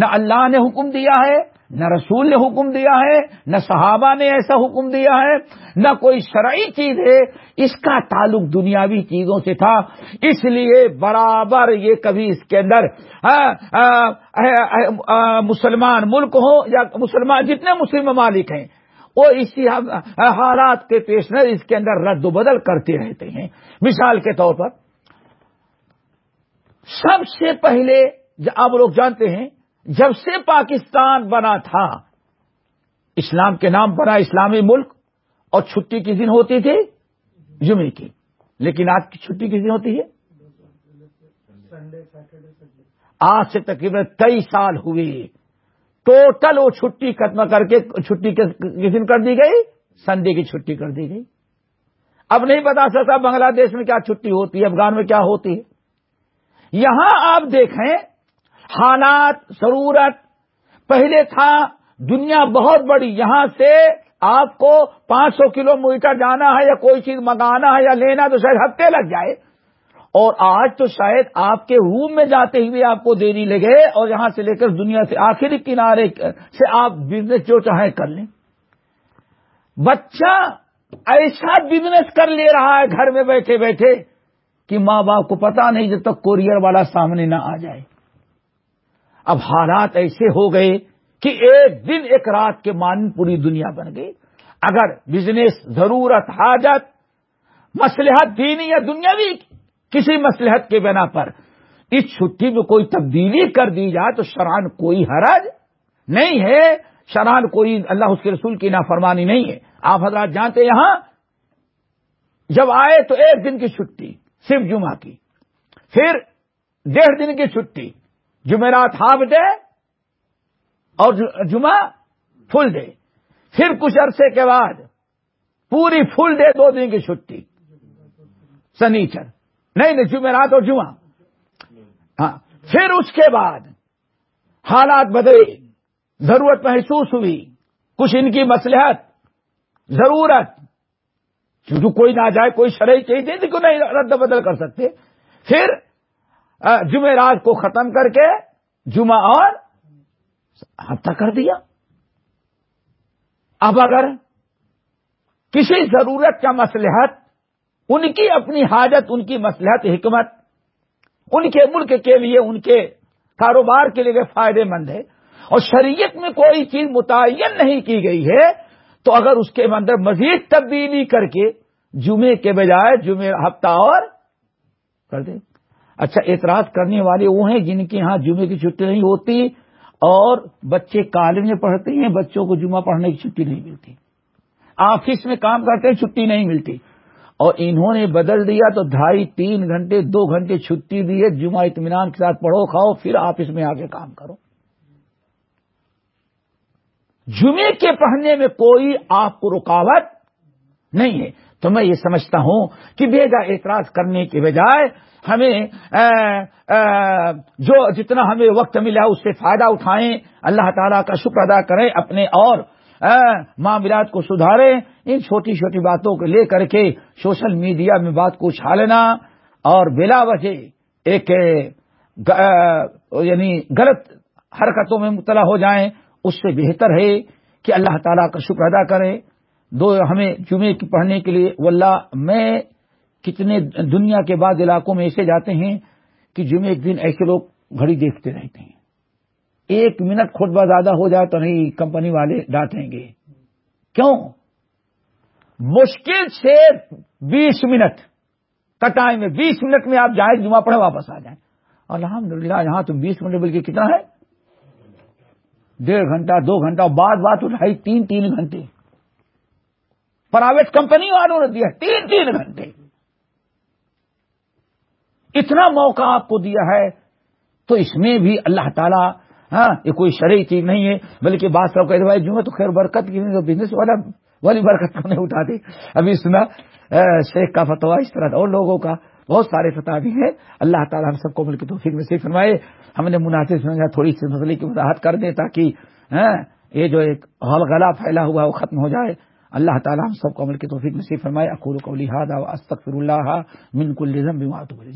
Speaker 1: نہ اللہ نے حکم دیا ہے نہ رسول نے حکم دیا ہے نہ صحابہ نے ایسا حکم دیا ہے نہ کوئی شرعی چیز ہے اس کا تعلق دنیاوی چیزوں سے تھا اس لیے برابر یہ کبھی اس کے اندر مسلمان ملک ہوں یا مسلمان جتنے مسلم ممالک ہیں وہ اسی حالات کے پیش نظر اس کے اندر رد و بدل کرتے رہتے ہیں مثال کے طور پر سب سے پہلے آپ لوگ جانتے ہیں جب سے پاکستان بنا تھا اسلام کے نام بنا اسلامی ملک اور چھٹی کس دن ہوتی تھی جمعے کی لیکن آج کی چھٹی کس دن ہوتی ہے آج سے تقریباً کئی سال ہوئے ٹوٹل وہ چھٹی ختم کر کے چھٹی کس دن کر دی گئی سنڈے کی چھٹی کر دی گئی اب نہیں بتا سکتا بنگلہ دیش میں کیا چھٹی ہوتی ہے افغان میں کیا ہوتی ہے یہاں آپ دیکھیں حالات ضرورت پہلے تھا دنیا بہت بڑی یہاں سے آپ کو پانچ سو کلو میٹر جانا ہے یا کوئی چیز منگانا ہے یا لینا تو شاید ہفتے لگ جائے اور آج تو شاید آپ کے روم میں جاتے ہوئے آپ کو دیری لگے اور یہاں سے لے کر دنیا سے آخری کنارے سے آپ بزنس جو چاہیں کر لیں بچہ ایسا بزنس کر لے رہا ہے گھر میں بیٹھے بیٹھے کہ ماں باپ کو پتا نہیں جب تک کوریئر والا سامنے نہ آ جائے اب حالات ایسے ہو گئے کہ ایک دن ایک رات کے مان پوری دنیا بن گئی اگر بزنس ضرورت حاجت مسلحت دینی یا دنیاوی کسی مسلحت کے بنا پر اس چھٹی میں کوئی تبدیلی کر دی جائے تو شران کوئی حرج نہیں ہے شران کوئی اللہ اس کے رسول کی نافرمانی نہیں ہے آپ حضرات جانتے یہاں جب آئے تو ایک دن کی چھٹی صرف جمعہ کی پھر ڈیڑھ دن کی چھٹی جمعرات ہاف ڈے اور جمعہ فل ڈے پھر کچھ عرصے کے بعد پوری فل ڈے دو دن کی چھٹی سنیچر نہیں نہیں جمعرات اور جمعہ ہاں پھر اس کے بعد حالات بدلے ضرورت محسوس ہوئی کچھ ان کی مسلحت ضرورت کیونکہ کوئی نہ جائے کوئی شرعی چاہیے کیوں نہیں رد بدل کر سکتے پھر جمعرات رات کو ختم کر کے جمعہ اور ہفتہ کر دیا اب اگر کسی ضرورت کا مسلحت ان کی اپنی حاجت ان کی مسلحت حکمت ان کے ملک کے لیے ان کے کاروبار کے لیے فائدے مند ہے اور شریعت میں کوئی چیز متعین نہیں کی گئی ہے تو اگر اس کے اندر مزید تبدیلی کر کے جمعے کے بجائے جمعے ہفتہ اور کر دیں اچھا اعتراض کرنے والے وہ ہیں جن کے ہاں جمعے کی چھٹی نہیں ہوتی اور بچے کالج میں پڑھتے ہیں بچوں کو جمعہ پڑھنے کی چھٹی نہیں ملتی آفس میں کام کرتے ہیں چھٹی نہیں ملتی اور انہوں نے بدل دیا تو ڈھائی تین گھنٹے دو گھنٹے چھٹی دی ہے جمعہ اطمینان کے ساتھ پڑھو کھاؤ پھر آفس میں آ کے کام کرو جمعے کے پڑھنے میں کوئی آپ کو رکاوٹ نہیں ہے تو میں یہ سمجھتا ہوں کہ بےجا اعتراض کرنے کے بجائے ہمیں جو جتنا ہمیں وقت ملا اس سے فائدہ اٹھائیں اللہ تعالیٰ کا شکر ادا کریں اپنے اور معاملات کو سدھاریں ان چھوٹی چھوٹی باتوں کو لے کر کے سوشل میڈیا میں بات کو اچھالنا اور بلا وجہ ایک یعنی غلط حرکتوں میں مبتلا ہو جائیں اس سے بہتر ہے کہ اللہ تعالیٰ کا شکر ادا کریں دو ہمیں جمعے کی پڑھنے کے لیے واللہ میں کتنے دنیا کے بعد علاقوں میں ایسے جاتے ہیں کہ جمعے ایک دن ایسے لوگ گھڑی دیکھتے رہتے ہیں ایک منٹ خود بہت زیادہ ہو جائے تو نہیں کمپنی والے ڈانٹیں گے کیوں مشکل سے بیس منٹ کٹائی میں بیس منٹ میں آپ جائیں جمعہ پڑھے واپس آ جائیں الحمد للہ یہاں تو بیس منٹ بول کے کتنا ہے ڈیڑھ گھنٹہ دو گھنٹہ بعد بات اٹھائی تین تین گھنٹے پرائیویٹ کمپنی والوں نے دیا تین تین گھنٹے اتنا موقع آپ کو دیا ہے تو اس میں بھی اللہ تعالیٰ ہاں یہ کوئی شرعی چیز نہیں ہے بلکہ بات بادشاہ جوں جمعہ تو خیر برکت کی بزنس والا والی برکت ہم نے اٹھا دی ابھی سنا شیخ کا فتوا اس طرح اور لوگوں کا بہت سارے فتح بھی ہیں اللہ تعالیٰ ہم سب کو ملک توفیق میں صحیح فرمائے ہم نے مناسب سمجھا تھوڑی سی مسئلے کی وضاحت کر دیں تاکہ ہاں، یہ جو ایک ہو پھیلا ہوا وہ ختم ہو جائے اللہ تعالیٰ ہم سب کو ملک توفیق میں صحیح فرمائے اقول کو لہٰذا استقفر اللہ منک الزم بیما